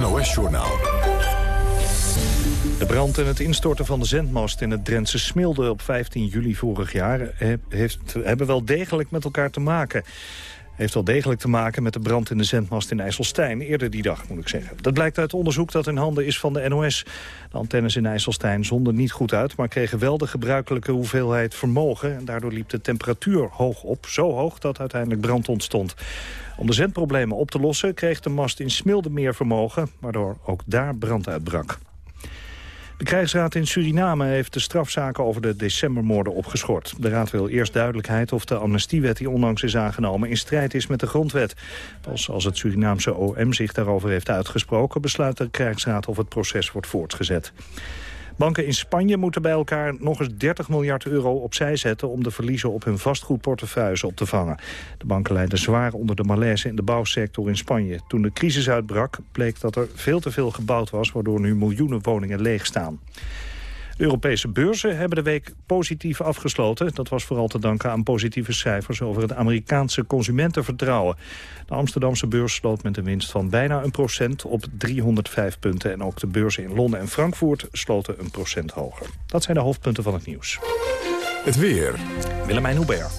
NOS-journaal. De brand en het instorten van de zendmast in het Drentse Smilde op 15 juli vorig jaar... Heeft, hebben wel degelijk met elkaar te maken heeft wel degelijk te maken met de brand in de zendmast in IJsselstein. Eerder die dag, moet ik zeggen. Dat blijkt uit onderzoek dat in handen is van de NOS. De antennes in IJsselstein zonden niet goed uit... maar kregen wel de gebruikelijke hoeveelheid vermogen. En daardoor liep de temperatuur hoog op. Zo hoog dat uiteindelijk brand ontstond. Om de zendproblemen op te lossen kreeg de mast in Smilde meer vermogen... waardoor ook daar brand uitbrak. De krijgsraad in Suriname heeft de strafzaken over de decembermoorden opgeschort. De raad wil eerst duidelijkheid of de amnestiewet die onlangs is aangenomen in strijd is met de grondwet. Pas als het Surinaamse OM zich daarover heeft uitgesproken besluit de krijgsraad of het proces wordt voortgezet. Banken in Spanje moeten bij elkaar nog eens 30 miljard euro opzij zetten... om de verliezen op hun vastgoedportefeuilles op te vangen. De banken lijden zwaar onder de malaise in de bouwsector in Spanje. Toen de crisis uitbrak bleek dat er veel te veel gebouwd was... waardoor nu miljoenen woningen leeg staan. De Europese beurzen hebben de week positief afgesloten. Dat was vooral te danken aan positieve cijfers over het Amerikaanse consumentenvertrouwen. De Amsterdamse beurs sloot met een winst van bijna een procent op 305 punten. En ook de beurzen in Londen en Frankfurt sloten een procent hoger. Dat zijn de hoofdpunten van het nieuws. Het weer. Willemijn Hubert.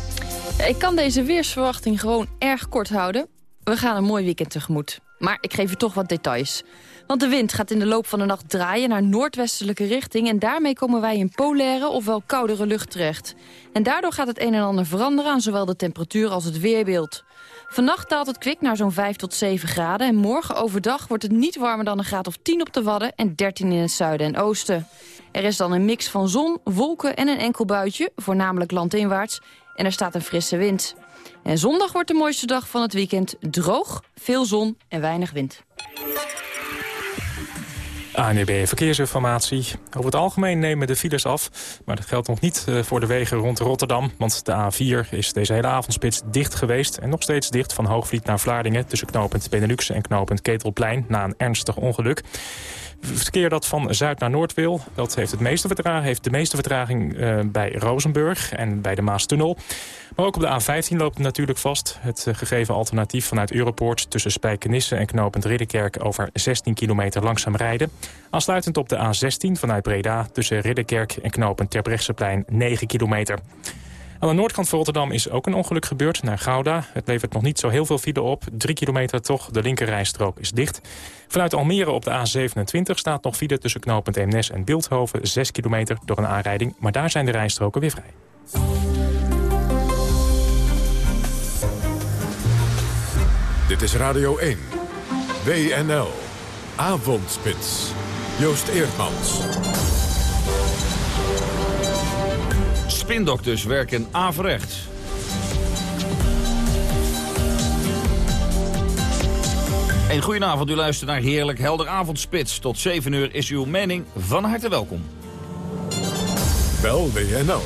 Ik kan deze weersverwachting gewoon erg kort houden. We gaan een mooi weekend tegemoet. Maar ik geef u toch wat details. Want de wind gaat in de loop van de nacht draaien naar noordwestelijke richting... en daarmee komen wij in polaire, ofwel koudere lucht terecht. En daardoor gaat het een en ander veranderen aan zowel de temperatuur als het weerbeeld. Vannacht daalt het kwik naar zo'n 5 tot 7 graden... en morgen overdag wordt het niet warmer dan een graad of 10 op de Wadden... en 13 in het zuiden en oosten. Er is dan een mix van zon, wolken en een enkel buitje, voornamelijk landinwaarts... en er staat een frisse wind. En zondag wordt de mooiste dag van het weekend droog, veel zon en weinig wind. ANEB Verkeersinformatie. Over het algemeen nemen de files af. Maar dat geldt nog niet eh, voor de wegen rond Rotterdam. Want de A4 is deze hele avondspits dicht geweest. En nog steeds dicht van Hoogvliet naar Vlaardingen... tussen knooppunt Benelux en knooppunt Ketelplein... na een ernstig ongeluk. Verkeer dat van zuid naar noord wil, dat heeft, het meeste heeft de meeste vertraging uh, bij Rozenburg en bij de Maastunnel. Maar ook op de A15 loopt het natuurlijk vast. Het uh, gegeven alternatief vanuit Europoort tussen Spijkenisse en knooppunt Ridderkerk over 16 kilometer langzaam rijden. Aansluitend op de A16 vanuit Breda tussen Ridderkerk en knooppunt Terbrechtseplein 9 kilometer. Aan de noordkant van Rotterdam is ook een ongeluk gebeurd naar Gouda. Het levert nog niet zo heel veel file op. Drie kilometer toch, de linkerrijstrook is dicht. Vanuit Almere op de A27 staat nog file tussen knooppunt Eemnes en Beeldhoven. 6 kilometer door een aanrijding, maar daar zijn de rijstroken weer vrij. Dit is Radio 1. WNL. Avondspits. Joost Eerdmans. Spindokters werken averechts. Een goedenavond, u luistert naar Heerlijk Helder Avondspits. Tot 7 uur is uw mening van harte welkom. Bel WNL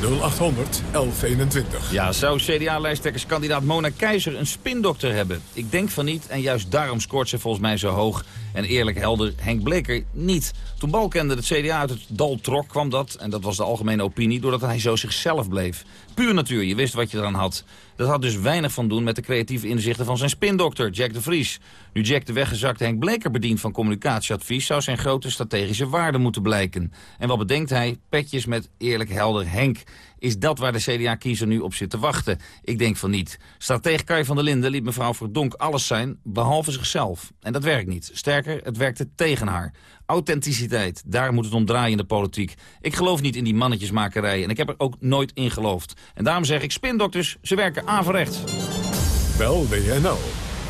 0800 1121. Ja, zou CDA-lijsttrekkerskandidaat Mona Keizer een spindokter hebben? Ik denk van niet en juist daarom scoort ze volgens mij zo hoog. En eerlijk helder Henk Bleker niet. Toen Balkende het CDA uit het dal trok kwam dat, en dat was de algemene opinie, doordat hij zo zichzelf bleef. Puur natuur, je wist wat je eraan had. Dat had dus weinig van doen met de creatieve inzichten van zijn spindokter, Jack de Vries. Nu Jack de weggezakte Henk Bleker bedient van communicatieadvies... zou zijn grote strategische waarde moeten blijken. En wat bedenkt hij? Petjes met eerlijk helder Henk. Is dat waar de CDA-kiezer nu op zit te wachten? Ik denk van niet. Stratege Kai van der Linden liet mevrouw Verdonk alles zijn, behalve zichzelf. En dat werkt niet. Sterker, het werkte tegen haar. Authenticiteit, daar moet het om draaien in de politiek. Ik geloof niet in die mannetjesmakerij en ik heb er ook nooit in geloofd. En daarom zeg ik, spindokters, ze werken averechts. Bel WNL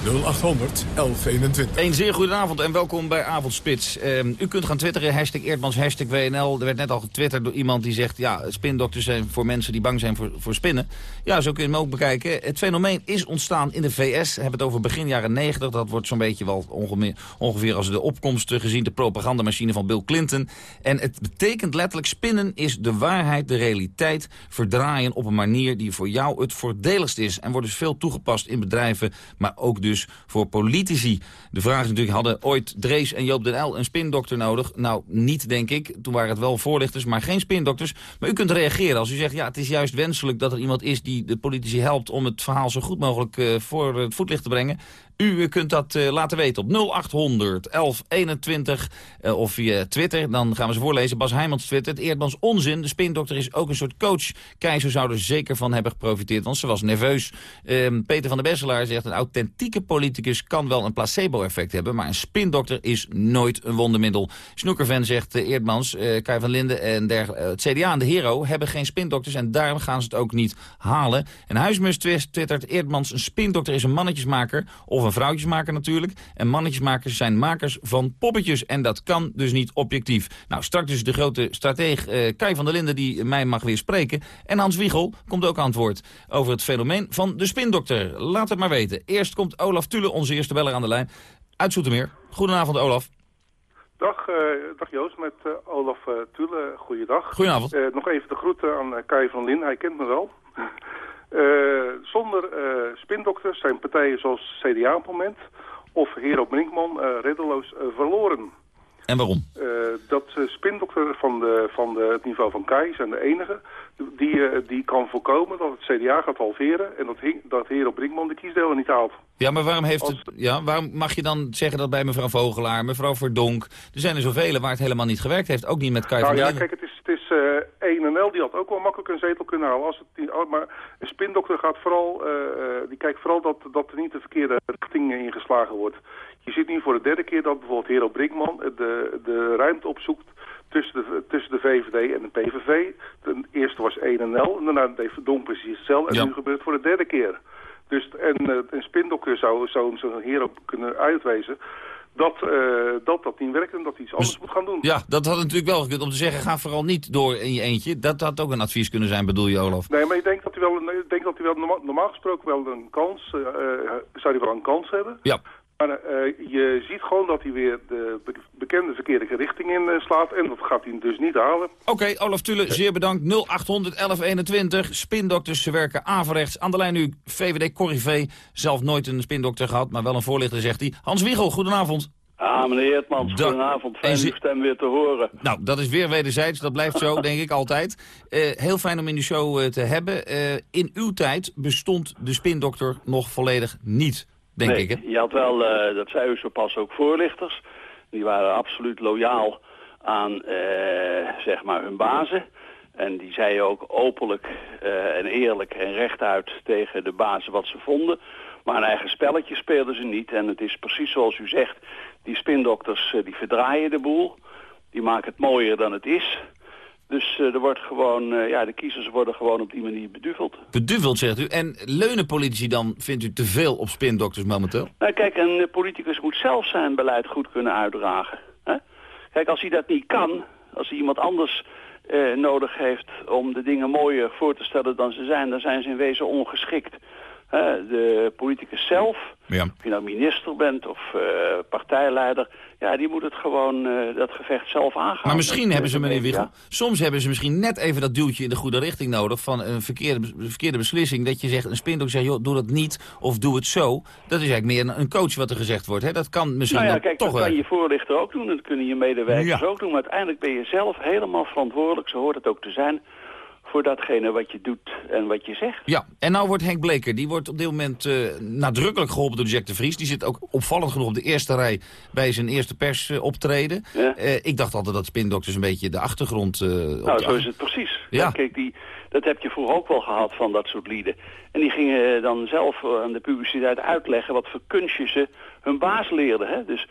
0800 1121. Een zeer goede avond en welkom bij Avondspits. Ehm, u kunt gaan twitteren, hashtag Eerdmans, WNL. Er werd net al getwitterd door iemand die zegt... ja, spindokters zijn voor mensen die bang zijn voor, voor spinnen. Ja, zo kun je hem ook bekijken. Het fenomeen is ontstaan in de VS. We hebben het over begin jaren 90. Dat wordt zo'n beetje wel ongeveer, ongeveer als de opkomst gezien... de propagandamachine van Bill Clinton. En het betekent letterlijk spinnen is de waarheid, de realiteit... verdraaien op een manier die voor jou het voordeligst is. En wordt dus veel toegepast in bedrijven, maar ook dus voor politici. De vraag is natuurlijk, hadden ooit Drees en Joop den L een spindokter nodig? Nou, niet denk ik. Toen waren het wel voorlichters, maar geen spindokters. Maar u kunt reageren als u zegt, ja, het is juist wenselijk dat er iemand is die de politici helpt om het verhaal zo goed mogelijk uh, voor het voetlicht te brengen. U kunt dat uh, laten weten op 0800 1121 uh, of via Twitter. Dan gaan we ze voorlezen. Bas Heijmans twittert. Eerdmans onzin. De spindokter is ook een soort coach. Keizer zou er zeker van hebben geprofiteerd, want ze was nerveus. Uh, Peter van der Besselaar zegt... een authentieke politicus kan wel een placebo-effect hebben... maar een spindokter is nooit een wondermiddel. Snoekerven zegt Eerdmans, Kai van Linden en der, het CDA en de Hero... hebben geen spindokters en daarom gaan ze het ook niet halen. En Huismus twittert... Eerdmans, een spindokter is een mannetjesmaker... of een vrouwtjesmaker natuurlijk. En mannetjesmakers zijn makers van poppetjes. En dat kan dus niet objectief. Nou, straks dus de grote strateeg uh, Kai van der Linden die mij mag weer spreken. En Hans Wiegel komt ook antwoord over het fenomeen van de spindokter. Laat het maar weten. Eerst komt Olaf Tule, onze eerste beller aan de lijn. Uit Zoetermeer. Goedenavond, Olaf. Dag, uh, dag Joost, met uh, Olaf uh, Tule. Goeiedag. Goedenavond. nog even de groeten aan Kai van Lin. Hij kent me wel. Uh, zonder uh, spindokters zijn partijen zoals CDA op het moment of Hero Brinkman uh, reddeloos verloren. En waarom? dat spindokter van, de, van de, het niveau van Kai zijn de enige die, die kan voorkomen dat het CDA gaat halveren en dat, dat Hero Brinkman de kiesdelen niet haalt. Ja, maar waarom, heeft het, ja, waarom mag je dan zeggen dat bij mevrouw Vogelaar, mevrouw Verdonk... er zijn er zoveel waar het helemaal niet gewerkt heeft, ook niet met Kai nou, van ja, kijk, het is, het is uh, 1 die had ook wel makkelijk een zetel kunnen halen. Als het, maar een spindokter gaat vooral, uh, die kijkt vooral dat, dat er niet de verkeerde richting ingeslagen wordt. Je ziet nu voor de derde keer dat bijvoorbeeld Hero Brinkman de, de ruimte opzoekt tussen de, tussen de VVD en de PVV. De eerste was 1 en daarna deed Verdonk precies hetzelfde. En ja. nu gebeurt het voor de derde keer. Dus, en uh, een spindokter zou zo'n zo hierop kunnen uitwijzen dat, uh, dat dat niet werkt en dat hij iets anders dus, moet gaan doen. Ja, dat had natuurlijk wel gekund om te zeggen, ga vooral niet door in je eentje. Dat had ook een advies kunnen zijn, bedoel je, Olaf? Nee, maar ik denk dat hij wel, ik denk dat hij wel normaal, normaal gesproken wel een kans, uh, zou hij wel een kans hebben. Ja. Maar uh, je ziet gewoon dat hij weer de be bekende verkeerde richting in uh, slaat. En dat gaat hij dus niet halen. Oké, okay, Olaf Tulle, zeer bedankt. 0800 1121. Spindokters, ze werken averechts. Aan de lijn nu VVD Corrivé. Zelf nooit een spindokter gehad, maar wel een voorlichter, zegt hij. Hans Wiegel, goedenavond. Ah, meneer Eertmans, da goedenavond. Fijn uw stem weer te horen. Nou, dat is weer wederzijds. Dat blijft zo, denk ik, altijd. Uh, heel fijn om in de show uh, te hebben. Uh, in uw tijd bestond de spindokter nog volledig niet denk nee, ik. Hè? Je had wel, uh, dat zei u zo pas, ook voorlichters. Die waren absoluut loyaal aan uh, zeg maar hun bazen. En die zeiden ook openlijk uh, en eerlijk en rechtuit tegen de bazen wat ze vonden. Maar een eigen spelletje speelden ze niet. En het is precies zoals u zegt, die spindokters die verdraaien de boel. Die maken het mooier dan het is. Dus uh, er wordt gewoon, uh, ja, de kiezers worden gewoon op die manier beduveld. Beduveld, zegt u. En leunen politici dan, vindt u, te veel op spindokters momenteel? Nou, kijk, een politicus moet zelf zijn beleid goed kunnen uitdragen. Hè? Kijk, als hij dat niet kan, als hij iemand anders nodig heeft om de dingen mooier voor te stellen dan ze zijn, dan zijn ze in wezen ongeschikt. De politicus zelf, Ja. of je nou minister bent of eh, partijleider... ja, die moet het gewoon eh, dat gevecht zelf aangaan. Maar misschien hebben ze, meneer. Wiegel, soms hebben ze misschien net even dat duwtje in de goede richting nodig van een verkeerde, verkeerde beslissing. Dat je zegt, een spindok zegt, joh, doe dat niet of doe het zo. Dat is eigenlijk meer een, een coach wat er gezegd wordt. Hè? Dat kan misschien Nou ja, kijk, toch dat kan je voorlichter ook doen en dat kunnen je medewerkers Ja. ook doen. Maar uiteindelijk ben je zelf helemaal verantwoordelijk, zo hoort het ook te zijn... voor datgene wat je doet en wat je zegt. Ja, en nou wordt Henk Bleker, die wordt op dit moment eh, nadrukkelijk geholpen door Jack de Vries. Die zit ook opvallend genoeg op de eerste rij bij zijn eerste persoptreden. Eh ik dacht altijd dat spindokters een beetje de achtergrond... eh, Nou, de zo is het precies. Ja. Kijk, die, dat heb je vroeger ook wel gehad van dat soort lieden. En die gingen dan zelf aan de publiciteit uitleggen wat voor kunstjes ze hun baas leerden. Hè? Dus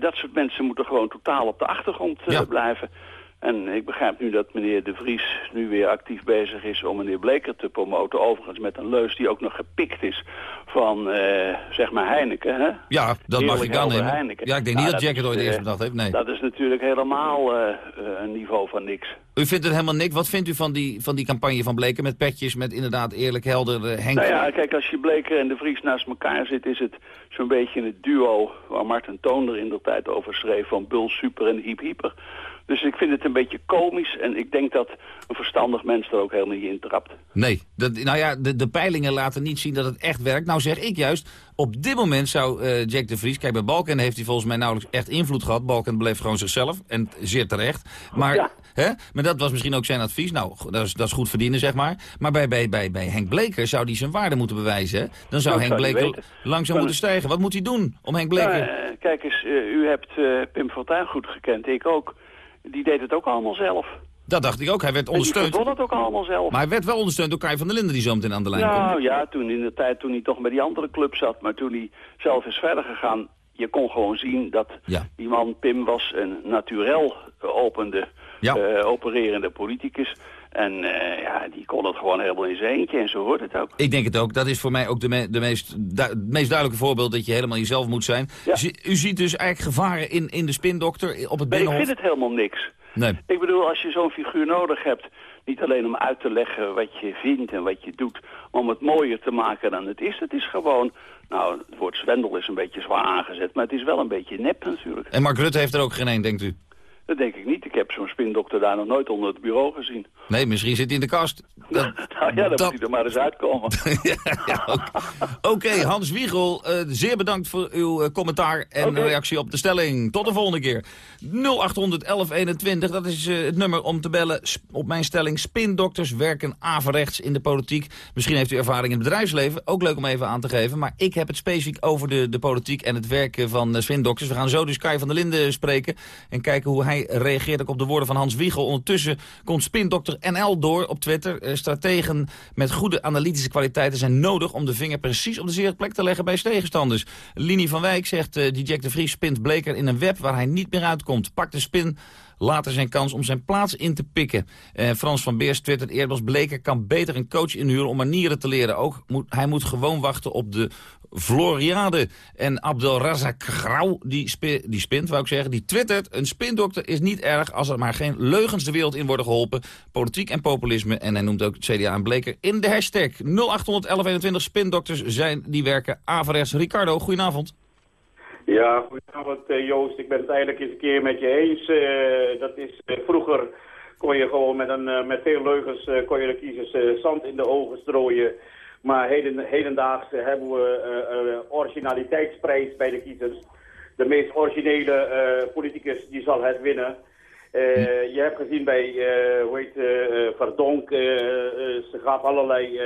dat soort mensen moeten gewoon totaal op de achtergrond blijven. En ik begrijp nu dat meneer De Vries nu weer actief bezig is om meneer Bleker te promoten. Overigens met een leus die ook nog gepikt is van, eh, zeg maar, Heineken. Hè? Ja, dat mag ik aannemen. Heineken. Ja, ik denk Nou, niet dat Jack het ooit eh, eerst bedacht heeft, nee. Dat is natuurlijk helemaal eh, een niveau van niks. U vindt het helemaal niks. Wat vindt u van die, van die campagne van Bleker met petjes, met inderdaad eerlijk, helder eh, Henk? Nou ja, kijk, als je Bleker en de Vries naast elkaar zit... is het zo'n beetje het duo waar Martin Toonder in de tijd over schreef... van Bul Super en Hiep Hyper. Dus ik vind het een beetje komisch... en ik denk dat een verstandig mens er ook helemaal niet in trapt. Nee, dat, nou ja, de, de peilingen laten niet zien dat het echt werkt. Nou zeg ik juist, op dit moment zou eh, Jack de Vries... Kijk, bij Balken heeft hij volgens mij nauwelijks echt invloed gehad. Balken bleef gewoon zichzelf, en zeer terecht. Maar, hè, maar dat was misschien ook zijn advies. Nou, dat is, dat is goed verdienen, zeg maar. Maar bij, bij, bij, bij Henk Bleker zou hij zijn waarde moeten bewijzen. hè? Dan zou Henk zou Bleker langzaam Maar- moeten stijgen. Wat moet hij doen om Henk Bleker... Nou, eh, kijk eens, eh, u hebt Pim Fortuyn goed gekend, ik ook. Die deed het ook allemaal zelf. Dat dacht ik ook. Hij werd ondersteund. verwon het ook allemaal zelf. Maar hij werd wel ondersteund door Kai van der Linden, die zo meteen aan de lijn komt. Nou ja, toen in de tijd toen hij toch bij die andere club zat, maar toen hij zelf is verder gegaan, je kon gewoon zien dat die man Pim was een naturel opende, eh, opererende politicus. En eh, ja, die kon het gewoon helemaal in zijn eentje en zo hoort het ook. Ik denk het ook. Dat is voor mij ook de, me- de meest, du- meest duidelijke voorbeeld dat je helemaal jezelf moet zijn. U ziet dus eigenlijk gevaren in, in de spindokter op het Maar ik Binnenhof. vind het helemaal niks. Nee. Ik bedoel, als je zo'n figuur nodig hebt, niet alleen om uit te leggen wat je vindt en wat je doet, maar om het mooier te maken dan het is. Het is gewoon, nou, het woord zwendel is een beetje zwaar aangezet, maar het is wel een beetje nep natuurlijk. En Mark Rutte heeft er ook geen een, denkt u? Dat denk ik niet. Ik heb zo'n spindokter daar nog nooit onder het bureau gezien. Nee, misschien zit hij in de kast. Dat- Nou ja, dan dat- moet hij er maar eens uitkomen. Oké, Hans Wiegel, eh, zeer bedankt voor uw eh, commentaar en reactie op de stelling. Tot de volgende keer. 0800 1121, dat is eh, het nummer om te bellen. Op mijn stelling, spindokters werken averechts in de politiek. Misschien heeft u ervaring in het bedrijfsleven, ook leuk om even aan te geven. Maar ik heb het specifiek over de, de politiek en het werken van spindokters. We gaan zo dus Kai van der Linden spreken en kijken hoe hij reageert ook op de woorden van Hans Wiegel. Ondertussen komt spindokter NL door op Twitter. Eh, strategen met goede analytische kwaliteiten zijn nodig om de vinger precies op de zere plek te leggen bij tegenstanders. Linie van Wijk zegt, eh, die Jack de Vries spint Bleker in een web waar hij niet meer uitkomt. Pak de spin, later zijn kans om zijn plaats in te pikken. Eh, Frans van Beers twittert eerder Bleker kan beter een coach inhuren om manieren te leren. Ook moet, hij moet gewoon wachten op de Floriade. En Abdel Razak Grauw, die, die spint, wou ik zeggen, die twittert... een spindokter is niet erg als er maar geen leugens de wereld in worden geholpen. Politiek en populisme. En hij noemt ook het CDA en Bleker in de hashtag 081121 spindokters zijn die werken averechts. Ricardo, goedenavond. Ja, goedenavond eh, Joost. Ik ben het eigenlijk eens een keer met je eens. Eh, dat is, eh, vroeger kon je gewoon met, een, met veel leugens kon je de kiezers zand in de ogen strooien. Maar heden, hedendaags eh, hebben we eh, eh, originaliteitsprijs bij de kiezers. De meest originele politicus die zal het winnen. Eh, Je hebt gezien bij, eh, hoe heet eh, Verdonk, ze gaf allerlei,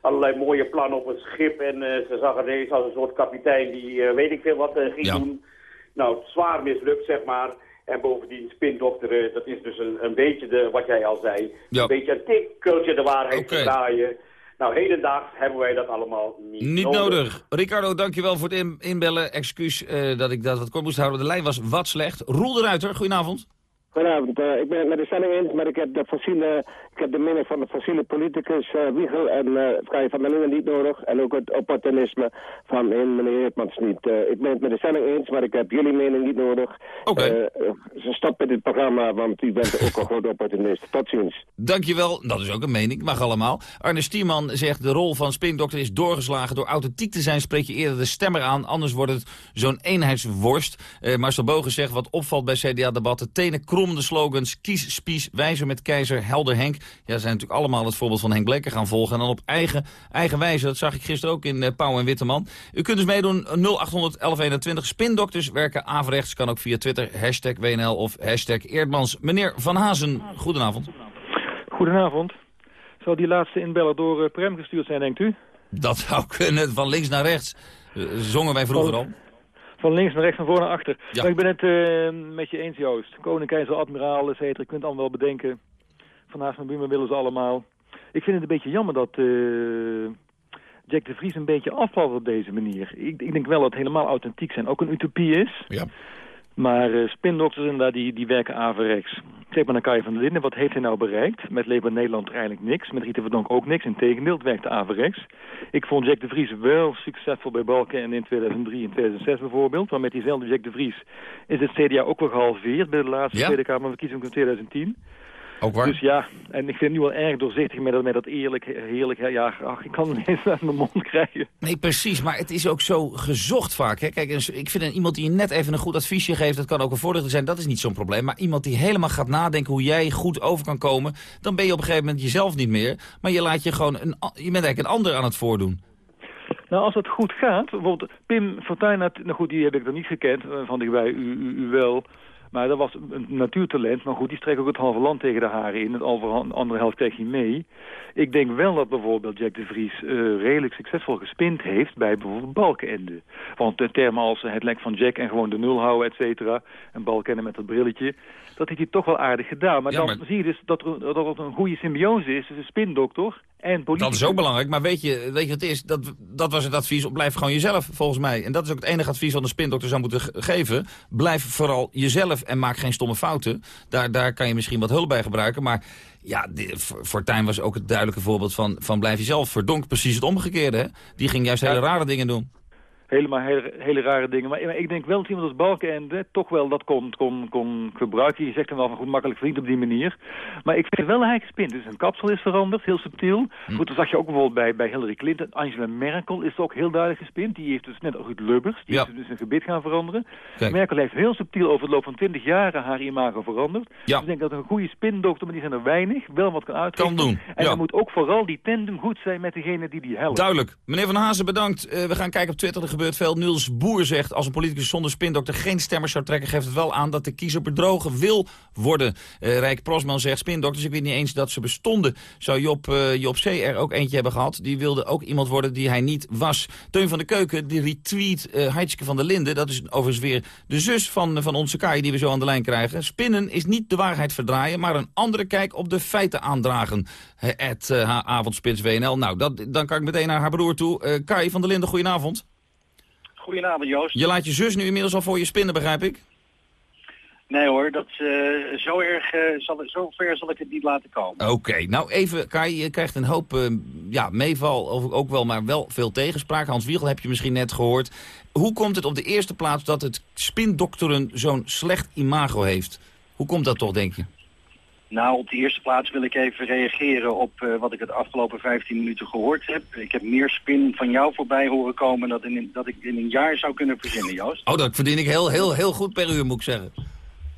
allerlei mooie plannen op een schip en ze zag er ineens als een soort kapitein die weet ik veel wat ging doen. Nou, zwaar mislukt, zeg maar. En bovendien, spindokter, dat is dus een, een beetje de, wat jij al zei, Ja. een beetje een tikkeltje de waarheid Oké. verdraaien. Nou, hedendaags hebben wij dat allemaal niet, Niet nodig. Ricardo, dankjewel voor het in- inbellen. Excuus eh, dat ik dat wat kort moest houden. De lijn was wat slecht. Roel de Ruiter, goedenavond. Goedenavond. Uh, ik ben het met de stelling eens, maar ik heb de, fossiele, ik heb de mening van de fossiele politicus uh, Wiegel en uh, Vrij van der Linden niet nodig. En ook het opportunisme van meneer Heertmans niet. ik ben het met de stelling eens, maar ik heb jullie mening niet nodig. Oké. ze stop met dit programma, want u bent ook een groot opportunist. Tot ziens. Dankjewel. Dat is ook een mening. Mag allemaal. Arne Stierman zegt de rol van spindokter is doorgeslagen. Door authentiek te zijn spreek je eerder de stemmer aan. Anders wordt het zo'n eenheidsworst. Marcel Bogen zegt wat opvalt bij CDA-debatten. Tenen krom de slogans kies, spies, wijzer met keizer, helder Henk. Ja, zijn natuurlijk allemaal het voorbeeld van Henk Blekker gaan volgen. En dan op eigen, eigen wijze, dat zag ik gisteren ook in uh, Pauw en Witteman. U kunt dus meedoen 0800 1121. Spindokters werken averechts, kan ook via Twitter, hashtag WNL of hashtag Eerdmans. Meneer Van Hazen, goedenavond. Goedenavond. Zou die laatste inbeller door uh, Prem gestuurd zijn, denkt u? Dat zou kunnen, van links naar rechts. Uh, zongen wij vroeger al. Van links naar rechts, van voor naar achter. Ja. Maar ik ben het uh, met je eens, Joost. Koning, keizer, admiraal, et cetera. Je kunt allemaal wel bedenken. Van Haas en Buurman willen ze allemaal. Ik vind het een beetje jammer dat uh, Jack de Vries een beetje afvalt op deze manier. Ik, ik, denk wel dat het helemaal authentiek zijn ook een utopie is. Ja. Maar uh, spindokters inderdaad, die, die werken averechts. Kijk maar naar Kai van der Linden, wat heeft hij nou bereikt? Met Labour Nederland eigenlijk niks, met Rita Verdonk ook niks. Integendeel, het werkte averechts. Ik vond Jack de Vries wel succesvol bij Balken en in 2003 en 2006 bijvoorbeeld. Maar met diezelfde Jack de Vries is het CDA ook wel gehalveerd bij de laatste ja? Tweede Kamerverkiezing van 2010. Ook waar? Dus ja, en ik vind nu wel erg doorzichtig met dat, met dat eerlijk, heerlijk, ja, ach, ik kan het niet eens uit mijn mond krijgen. Nee, precies, maar het is ook zo gezocht vaak. Hè? Kijk, ik vind iemand die je net even een goed adviesje geeft, dat kan ook een voordeel zijn, dat is niet zo'n probleem. Maar iemand die helemaal gaat nadenken hoe jij goed over kan komen, dan ben je op een gegeven moment jezelf niet meer. Maar je laat je gewoon, een, je bent eigenlijk een ander aan het voordoen. Nou, als het goed gaat, bijvoorbeeld Pim Fortuyn, nou goed, die heb ik dan niet gekend, van dichtbij, u, u, u wel... Maar dat was een natuurtalent. Maar goed, die streek ook het halve land tegen de haren in. Het andere helft kreeg hij mee. Ik denk wel dat bijvoorbeeld Jack de Vries uh, redelijk succesvol gespind heeft bij bijvoorbeeld Balkenende. Want de termen als het lek van Jack en gewoon de nul houden, et cetera. En Balkenende met dat brilletje. Dat heeft hij toch wel aardig gedaan. Maar dan zie je dus dat er, dat er een goede symbiose is tussen spindokter en politie. Dat is ook belangrijk. Maar weet je, weet je wat het is? Dat, dat was het advies. Blijf gewoon jezelf, volgens mij. En dat is ook het enige advies wat een spindokter zou moeten geven. Blijf vooral jezelf en maak geen stomme fouten. Daar, daar kan je misschien wat hulp bij gebruiken. Maar ja, Fortuyn was ook het duidelijke voorbeeld van, van blijf jezelf. Verdonk precies het omgekeerde. Hè? Die ging juist hele rare dingen doen helemaal hele, hele rare dingen. Maar, ik denk wel dat iemand als Balkenende toch wel dat kon, kon, kon gebruiken. Je zegt hem wel van goed makkelijk vriend op die manier. Maar ik vind wel een hij gespint. Dus een kapsel is veranderd, heel subtiel. Hm. Goed, dat zag je ook bijvoorbeeld bij, bij Hillary Clinton. Angela Merkel is ook heel duidelijk gespind. Die heeft dus net het Lubbers. Die ja. is dus een gebit gaan veranderen. Merkel heeft heel subtiel over het loop van 20 jaren haar imago veranderd. Ja. Dus ik denk dat een goede spindokter, maar die zijn er weinig, wel wat kan uitrichten. Kan doen. En dan moet ook vooral die tandem goed zijn met degene die die helpt. Duidelijk. Meneer Van Hazen, bedankt. Uh, we gaan kijken op Twitter. Gebeurt veel. Niels Boer zegt, als een politicus zonder spindokter geen stemmers zou trekken... geeft het wel aan dat de kiezer bedrogen wil worden. Uh, Rijk Prosman zegt, spindokters, ik weet niet eens dat ze bestonden. Zou Job, uh, C. er ook eentje hebben gehad? Die wilde ook iemand worden die hij niet was. Teun van de Keuken, die retweet uh, Heidske van der Linden. Dat is overigens weer de zus van, van onze Kai die we zo aan de lijn krijgen. Spinnen is niet de waarheid verdraaien, maar een andere kijk op de feiten aandragen. Het uh, WNL. Nou, dat, dan kan ik meteen naar haar broer toe. Kai van der Linden, goedenavond. Goedenavond, Joost. Je laat je zus nu inmiddels al voor je spinnen, begrijp ik? Nee hoor, dat, uh, zo, erg, uh, zal, zo ver zal ik het niet laten komen. Oké, nou even, Kai, je krijgt een hoop uh, ja, meeval, of ook wel, maar wel veel tegenspraak. Hans Wiegel heb je misschien net gehoord. Hoe komt het op de eerste plaats dat het spindokteren zo'n slecht imago heeft? Hoe komt dat toch, denk je? Nou, op de eerste plaats wil ik even reageren op uh, wat ik het afgelopen 15 minuten gehoord heb. Ik heb meer spin van jou voorbij horen komen dat, in, dat ik in een jaar zou kunnen verzinnen, Joost. Oh, dat verdien ik heel, heel, heel goed per uur, moet ik zeggen.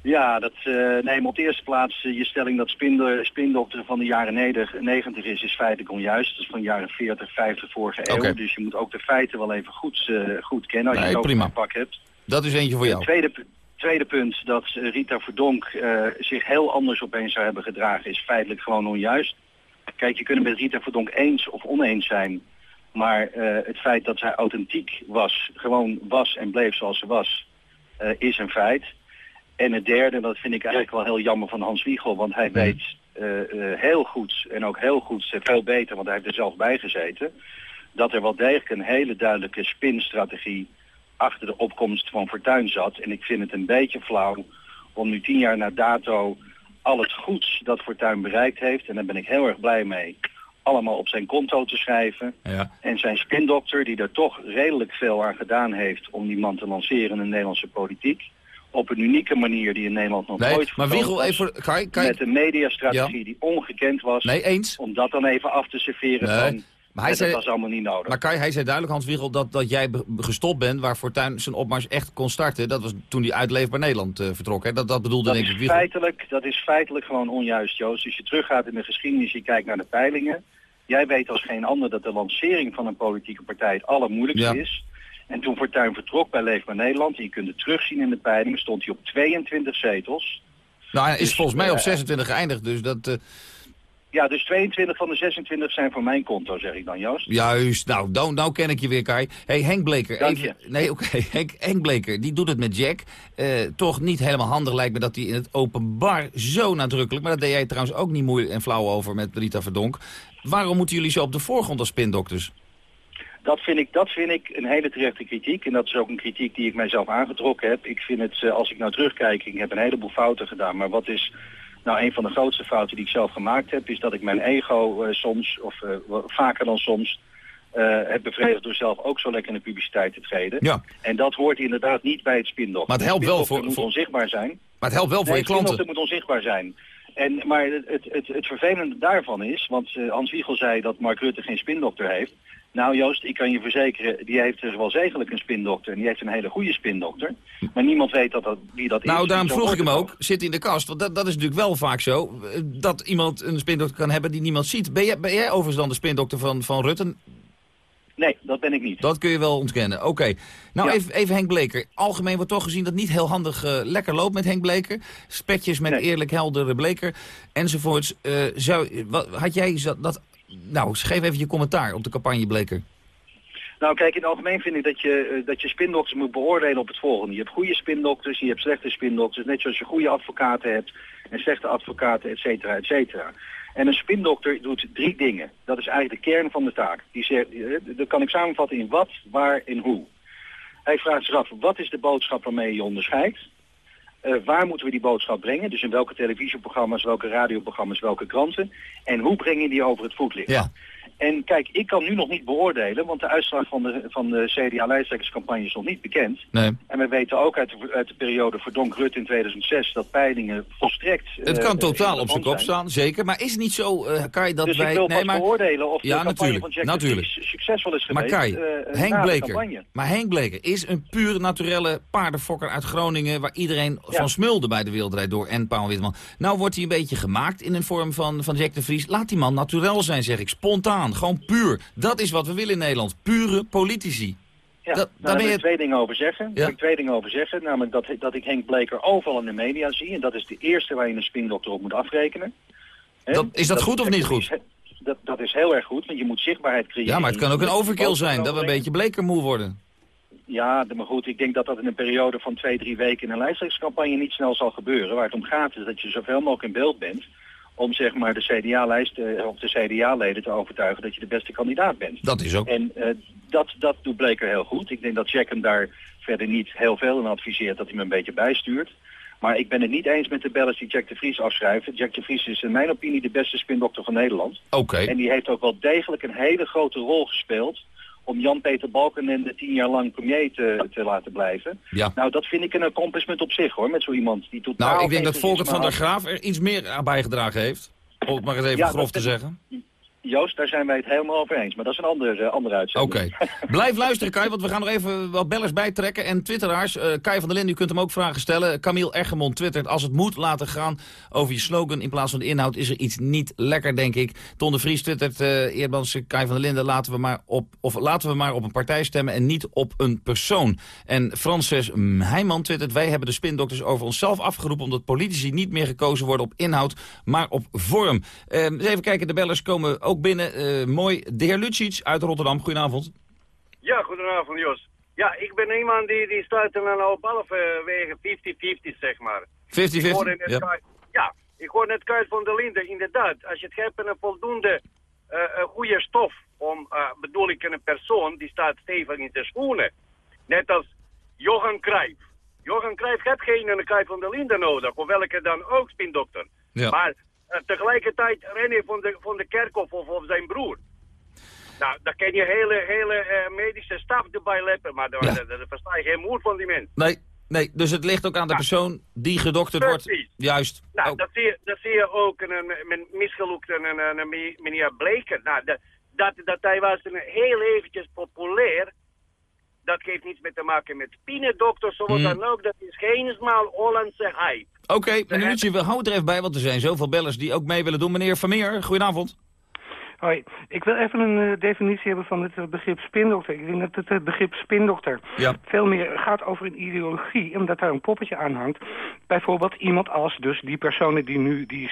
Ja, dat, uh, nee, maar op de eerste plaats uh, je stelling dat spindokter van de jaren 90 is, is feitelijk onjuist. Dat is van de jaren 40, 50 vorige eeuw. Dus je moet ook de feiten wel even goed, goed kennen als nee, je het prima. pak hebt. Dat is eentje voor jou. Tweede, tweede punt dat Rita Verdonk uh, zich heel anders opeens zou hebben gedragen is feitelijk gewoon onjuist. Kijk, je kunt het met Rita Verdonk eens of oneens zijn. Maar uh, het feit dat zij authentiek was, gewoon was en bleef zoals ze was, uh, is een feit. En het derde, dat vind ik eigenlijk wel heel jammer van Hans Wiegel, want hij weet heel goed en ook heel goed, veel beter, want hij heeft er zelf bij gezeten, dat er wel degelijk een hele duidelijke spinstrategie achter de opkomst van Fortuyn zat. En ik vind het een beetje flauw om nu tien jaar na dato al het goeds dat Fortuyn bereikt heeft, en daar ben ik heel erg blij mee, allemaal op zijn konto te schrijven. Ja. En zijn spindokter, die er toch redelijk veel aan gedaan heeft om die man te lanceren in de Nederlandse politiek, op een unieke manier die in Nederland nog Nee, nooit maar Wiegel, even... Kai, met een mediastrategie die ongekend was, Nee, eens. om dat dan even af te serveren Nee, van, maar hij dat zei- was allemaal niet nodig. Maar Kai, hij zei duidelijk, Hans Wiegel, dat, dat jij gestopt bent... waar Fortuyn zijn opmars echt kon starten. Dat was toen hij uit Leefbaar Nederland eh, vertrok. Hè? Dat, dat bedoelde Dat denk is, ik Wiegel. feitelijk, dat is feitelijk gewoon onjuist, Joost. Als je teruggaat in de geschiedenis, je kijkt naar de peilingen. Jij weet als geen ander dat de lancering van een politieke partij het allermoeilijkste Ja. is. En toen Fortuyn vertrok bij Leefbaar Nederland, en je kunt het terugzien in de peilingen, stond hij op 22 zetels. Nou, hij is Dus, volgens mij op eh, 26 geëindigd, dus dat... eh, Ja, dus 22 van de 26 zijn voor mijn konto, zeg ik dan, Joost. Juist, nou, nou, nou ken ik je weer, Kai. hey, Henk Bleker. Dank even, Nee, oké, Henk, Henk Bleker, die doet het met Jack. Eh, toch niet helemaal handig lijkt me dat hij in het openbaar zo nadrukkelijk... maar dat deed jij trouwens ook niet moeilijk en flauw over met Rita Verdonk. Waarom moeten jullie zo op de voorgrond als spindokters? Dat vind, ik, dat vind ik een hele terechte kritiek. En dat is ook een kritiek die ik mijzelf aangetrokken heb. Ik vind het, eh, als ik nou terugkijk, ik heb een heleboel fouten gedaan. Maar wat is nou een van de grootste fouten die ik zelf gemaakt heb... is dat ik mijn ego eh, soms, of eh, vaker dan soms... eh, heb bevredigd door zelf ook zo lekker in de publiciteit te treden. Ja. En dat hoort inderdaad niet bij het spindokter. Maar het helpt wel voor- Het moet voor- onzichtbaar zijn. Maar het helpt wel voor Nee, je klanten. Het moet onzichtbaar zijn. En, maar het, het, het, het vervelende daarvan is, want Hans Wiegel zei dat Mark Rutte geen spindokter heeft. Nou Joost, ik kan je verzekeren, die heeft dus wel degelijk een spindokter. En die heeft een hele goede spindokter. Maar niemand weet dat dat, wie dat is. Nou, daarom vroeg ik hem ook, zit in de kast? Want dat, dat is natuurlijk wel vaak zo, eh, dat iemand een spindokter kan hebben die niemand ziet. Ben jij, ben jij overigens dan de spindokter van, van Rutte? Nee, dat ben ik niet. Dat kun je wel ontkennen, oké. Nou, Ja. even, even Henk Bleker. Algemeen wordt toch gezien dat niet heel handig eh, lekker loopt met Henk Bleker. Spetjes met eerlijk heldere Bleker, enzovoorts. Eh, zou, wat, had jij dat... Nou, geef even je commentaar op de campagne Bleker. Nou kijk, in het algemeen vind ik dat je, eh, dat je spindokters moet beoordelen op het volgende. Je hebt goede spindokters, je hebt slechte spindokters. Net zoals je goede advocaten hebt en slechte advocaten, et cetera, et cetera. En een spindokter doet drie dingen. Dat is eigenlijk de kern van de taak. Die zegt, eh, dat kan ik samenvatten in wat, waar en hoe. Hij vraagt zich af, wat is de boodschap waarmee je je onderscheidt? Eh, waar moeten we die boodschap brengen? Dus in welke televisieprogramma's, welke radioprogramma's, welke kranten? En hoe breng je die over het voetlicht? Ja. En kijk, ik kan nu nog niet beoordelen, want de uitslag van de, van de CDA-lijsttrekkerscampagne is nog niet bekend. Nee. En we weten ook uit de, uit de periode Verdonk-Rutte in 2006 dat peilingen volstrekt... Het eh, kan totaal op zijn kop staan, zeker. Maar is het niet zo, eh Kai, dat dus wij... ik wil nee, maar... beoordelen of Ja, de campagne natuurlijk, van Jack natuurlijk. Succesvol is Maar geweest. Kai, eh, na Henk Bleker, maar Henk Bleker is een puur naturelle paardenfokker uit Groningen... waar iedereen Ja. van smulde bij de Wereldrijd door en Paul Witteman. Nou wordt hij een beetje gemaakt in een vorm van, van Jack de Vries. Laat die man naturel zijn, zeg ik. Spontaan, gewoon puur. Dat is wat we willen in Nederland. Pure politici. Ja, Dat- daar daar ben wil je- ik twee dingen over zeggen. Daar Ja. ik twee dingen over zeggen. Namelijk dat, dat ik Henk Bleker overal in de media zie. En dat is de eerste waar je een spindokter op moet afrekenen. Dat- is dat goed of niet goed? Dat, dat is heel erg goed, want je moet zichtbaarheid creëren. Ja, maar het kan ook een overkill zijn. Dat we een beetje bleker moe worden. Ja, maar goed, ik denk dat dat in een periode van twee, drie weken in een lijsttrekkerscampagne niet snel zal gebeuren. Waar het om gaat is dat je zoveel mogelijk in beeld bent om zeg maar de CDA-lijst eh, of de CDA-leden te overtuigen dat je de beste kandidaat bent. Dat is ook. En eh, dat, dat doet Bleker heel goed. Ik denk dat Jack hem daar verder niet heel veel in adviseert, dat hij me een beetje bijstuurt. Maar ik ben het niet eens met de bellers die Jack de Vries afschrijven. Jack de Vries is in mijn opinie de beste spindokter van Nederland. Oké. En die heeft ook wel degelijk een hele grote rol gespeeld om Jan-Peter Balkenende tien jaar lang premier te, te laten blijven. Ja. Nou, dat vind ik een accomplishment op zich hoor, met zo iemand die totaal... Nou, ik denk dat Volkert van der Graaf er iets meer aan bijgedragen heeft. Om het maar eens even Ja, grof te zeggen. Joost, daar zijn wij het helemaal over eens. Maar dat is een andere, eh, andere Oké. uitzending. Blijf luisteren, Kai, want we gaan nog even wat bellers bijtrekken. En twitteraars, eh Kai van der Linden, u kunt hem ook vragen stellen. Camille Ergemond twittert, als het moet laten gaan over je slogan in plaats van de inhoud... is er iets niet lekker, denk ik. Ton de Vries twittert, Eerdmans, Kai van der Linden... Laten we, maar op, of laten we maar op een partij stemmen en niet op een persoon. En Frances Heijman twittert, wij hebben de spindokters over onszelf afgeroepen... omdat politici niet meer gekozen worden op inhoud, maar op vorm. Eens even kijken, de bellers komen ook binnen. Eh, mooi, de heer Lucic uit Rotterdam, goedenavond. Ja, goedenavond Jos. Ja, ik ben iemand die, die staat dan op halve wegen 50-50 zeg maar. 50-50, Ik hoorde net ja. Ik hoor net Kuit van der Linden, inderdaad. Als je het hebt een voldoende eh, een goede stof, om, eh, bedoel ik een persoon die staat stevig in de schoenen. Net als Johan Cruijff. Johan Cruijff heeft geen een Cruijff van der Linden nodig, of welke dan ook spindokter. Ja. Maar eh, tegelijkertijd René van de, van de Kerkhof of, of zijn broer. Nou, daar kan je hele, hele eh, medische staf erbij leppen, maar daar, Ja. versta je geen moed van die mensen. Nee, nee, dus het ligt ook aan de persoon die gedokterd wordt. Juist. Nou, dat, zie je, dat zie je ook in een, een misgeloekt een, een meneer Bleker. Nou, dat, dat, dat hij was een heel eventjes populair. Dat heeft niets meer te maken met spinnendokters, of wat Hmm. dan ook. Dat is geen smaal Hollandse hype. Oké, minuutje, we houden er even bij, want er zijn zoveel bellers die ook mee willen doen. Meneer Vermeer, goedenavond. Hoi, ik wil even een eh, definitie hebben van het eh, begrip spindokter. Ik denk dat het eh, begrip spindokter Ja. veel meer gaat over een ideologie, omdat daar een poppetje aan hangt. Bijvoorbeeld iemand als dus die personen die nu die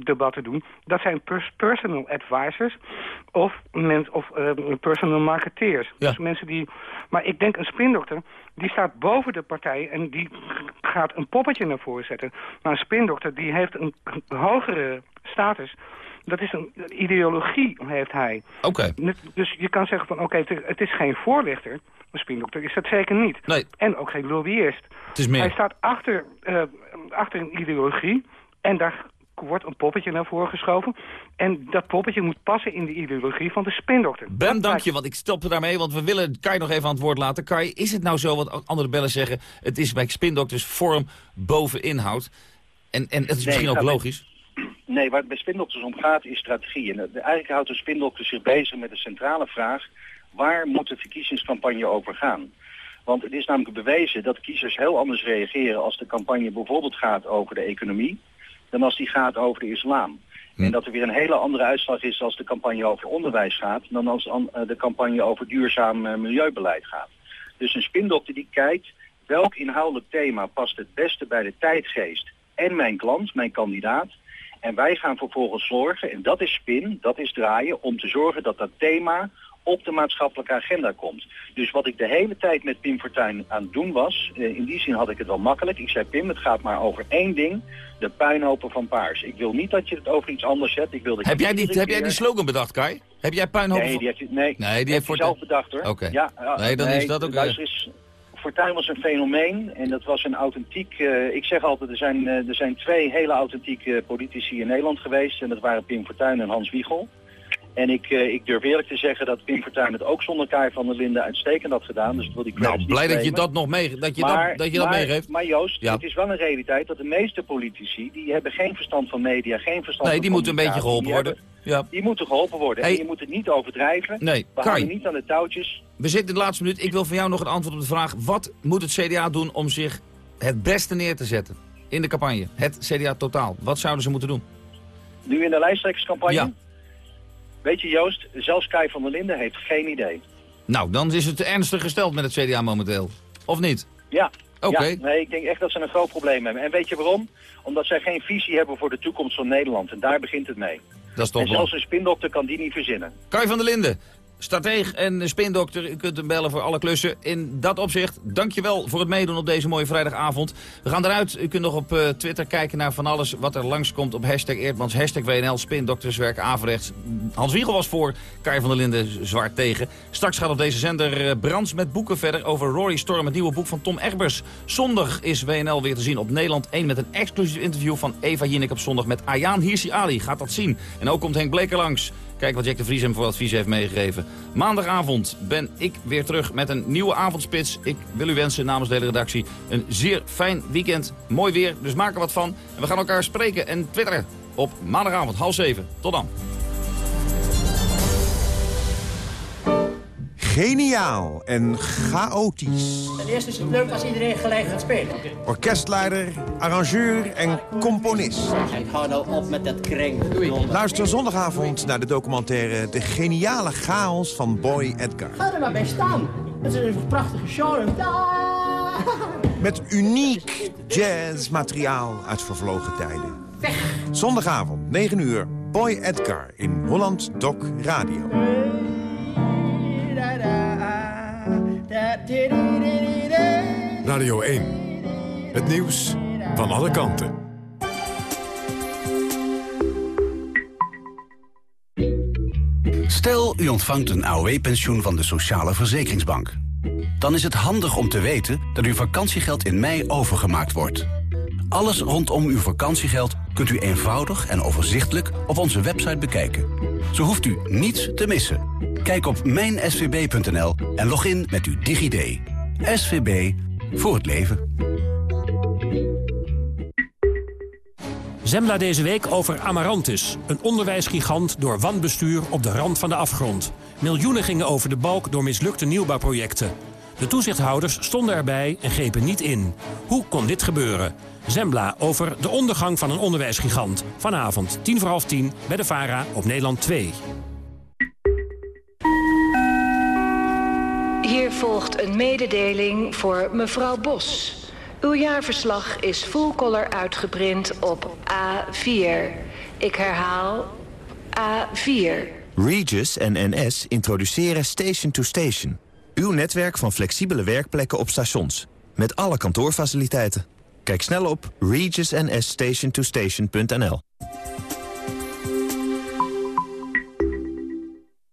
CDA-debatten doen, dat zijn pers- personal advisors of, mens, of eh, personal marketeers. Dus mensen die, maar ik denk een spindokter, die staat boven de partij en die gaat een poppetje naar voren zetten. Maar een spindokter die heeft een hogere status. Dat is een ideologie, heeft hij. Oké. Dus je kan zeggen van, oké, het, is- het is geen voorlichter. Een spindokter is dat zeker niet. Nee. En ook geen lobbyist. Het is meer. Hij staat achter, eh, achter een ideologie en daar wordt een poppetje naar voren geschoven. En dat poppetje moet passen in de ideologie van de spindokter. Ben, dank je, want ik stop er daarmee, want we willen Kai nog even aan het woord laten. Kai, is het nou zo, wat andere bellen zeggen, het is bij spindokters vorm boven inhoud? En, en het is misschien ook logisch. Nee, waar het bij spindokters om gaat is strategie. En eh, eigenlijk houdt een spindokter zich bezig met de centrale vraag... waar moet de verkiezingscampagne over gaan? Want het is namelijk bewezen dat kiezers heel anders reageren... als de campagne bijvoorbeeld gaat over de economie... dan als die gaat over de islam. En dat er weer een hele andere uitslag is als de campagne over onderwijs gaat... dan als eh, de campagne over duurzaam eh, milieubeleid gaat. Dus een spindokter die kijkt welk inhoudelijk thema past het beste bij de tijdgeest... en mijn klant, mijn kandidaat... En wij gaan vervolgens zorgen, en dat is spin, dat is draaien, om te zorgen dat dat thema op de maatschappelijke agenda komt. Dus wat ik de hele tijd met Pim Fortuyn aan het doen was, eh, in die zin had ik het wel makkelijk. Ik zei Pim, het gaat maar over één ding, de puinhopen van Paars. Ik wil niet dat je het over iets anders zet. Ik wil dat je Heb jij, die, heb jij die slogan bedacht, Kai? Heb jij puinhopen Nee, van- die hij- nee, Nee, die heeft hij Fortuyn- zelf bedacht hoor. Oké. Ja, Nee, dan is dat ook, luister eh, eens, Fortuyn was een fenomeen en dat was een authentiek... eh, ik zeg altijd, er zijn, er zijn twee hele authentieke politici in Nederland geweest. En dat waren Pim Fortuyn en Hans Wiegel. En ik, eh, ik durf eerlijk te zeggen dat Pim Fortuyn het ook zonder Kai van der Linden uitstekend had gedaan. Dus dat wil ik Nou, blij dat je dat nog mee, dat je maar, dat, dat, je dat meegeeft. Maar Joost, Ja. het is wel een realiteit dat de meeste politici... die hebben geen verstand van media, geen verstand Nee, van die moeten een beetje geholpen Die worden. Ja. Die moeten geholpen worden. Hey. En je moet het niet overdrijven. Nee, We Kai. niet aan de touwtjes. We zitten in de laatste minuut. Ik wil van jou nog een antwoord op de vraag. Wat moet het CDA doen om zich het beste neer te zetten in de campagne? Het CDA totaal. Wat zouden ze moeten doen? Nu in de lijsttrekkerscampagne. Ja. Weet je Joost, zelfs Kai van der Linden heeft geen idee. Nou, dan is het ernstig gesteld met het CDA momenteel. Of niet? Ja. Oké. Ja, nee, ik denk echt dat ze een groot probleem hebben. En weet je waarom? Omdat zij geen visie hebben voor de toekomst van Nederland. En daar begint het mee. Dat is toch en zelfs een spindokter kan die niet verzinnen. Kai van der Linden, strateeg en spindokter. U kunt hem bellen voor alle klussen. In dat opzicht, dankjewel voor het meedoen op deze mooie vrijdagavond. We gaan eruit. U kunt nog op eh, Twitter kijken naar van alles wat er langskomt op hashtag Eerdmans, hashtag WNL, spindokterswerk averechts. Hans Wiegel was voor, Kai van der Linden zwaar tegen. Straks gaat op deze zender eh, Brands met boeken verder over Rory Storm, het nieuwe boek van Tom Egbers. Zondag is WNL weer te zien op Nederland 1 met een exclusief interview van Eva Jinek op zondag met Ayaan Hirsi Ali. Gaat dat zien. En ook komt Henk Bleker langs. Kijk wat Jack de Vries hem voor advies heeft meegegeven. Maandagavond ben ik weer terug met een nieuwe avondspits. Ik wil u wensen namens de hele redactie een zeer fijn weekend. Mooi weer, dus maak er wat van. En we gaan elkaar spreken en twitteren op maandagavond half zeven. Tot dan. Geniaal en chaotisch. Ten eerste is het leuk als iedereen gelijk gaat spelen. Orkestleider, arrangeur en componist. Ik hou nou op met dat kring. Luister zondagavond naar de documentaire De Geniale Chaos van Boy Edgar. Ga er maar bij staan. Het is een prachtige show. Met uniek jazzmateriaal uit vervlogen tijden. Zondagavond, 9 uur, Boy Edgar in Holland Doc Radio. Radio 1. Het nieuws van alle kanten. Stel, u ontvangt een AOW-pensioen van de Sociale Verzekeringsbank. Dan is het handig om te weten dat uw vakantiegeld in mei overgemaakt wordt. Alles rondom uw vakantiegeld kunt u eenvoudig en overzichtelijk op onze website bekijken. Zo hoeft u niets te missen. Kijk op mijnsvb.nl en log in met uw DigiD. SVB voor het leven. Zembla deze week over Amarantis, een onderwijsgigant door wanbestuur op de rand van de afgrond. Miljoenen gingen over de balk door mislukte nieuwbouwprojecten. De toezichthouders stonden erbij en grepen niet in. Hoe kon dit gebeuren? Zembla over de ondergang van een onderwijsgigant. Vanavond, tien voor half tien, bij de VARA op Nederland 2. Hier volgt een mededeling voor mevrouw Bos. Uw jaarverslag is full color uitgeprint op A4. Ik herhaal A4. Regis en NS introduceren Station to Station. Uw netwerk van flexibele werkplekken op stations. Met alle kantoorfaciliteiten. Kijk snel op regisnsstationtostation.nl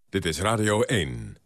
Dit is Radio 1.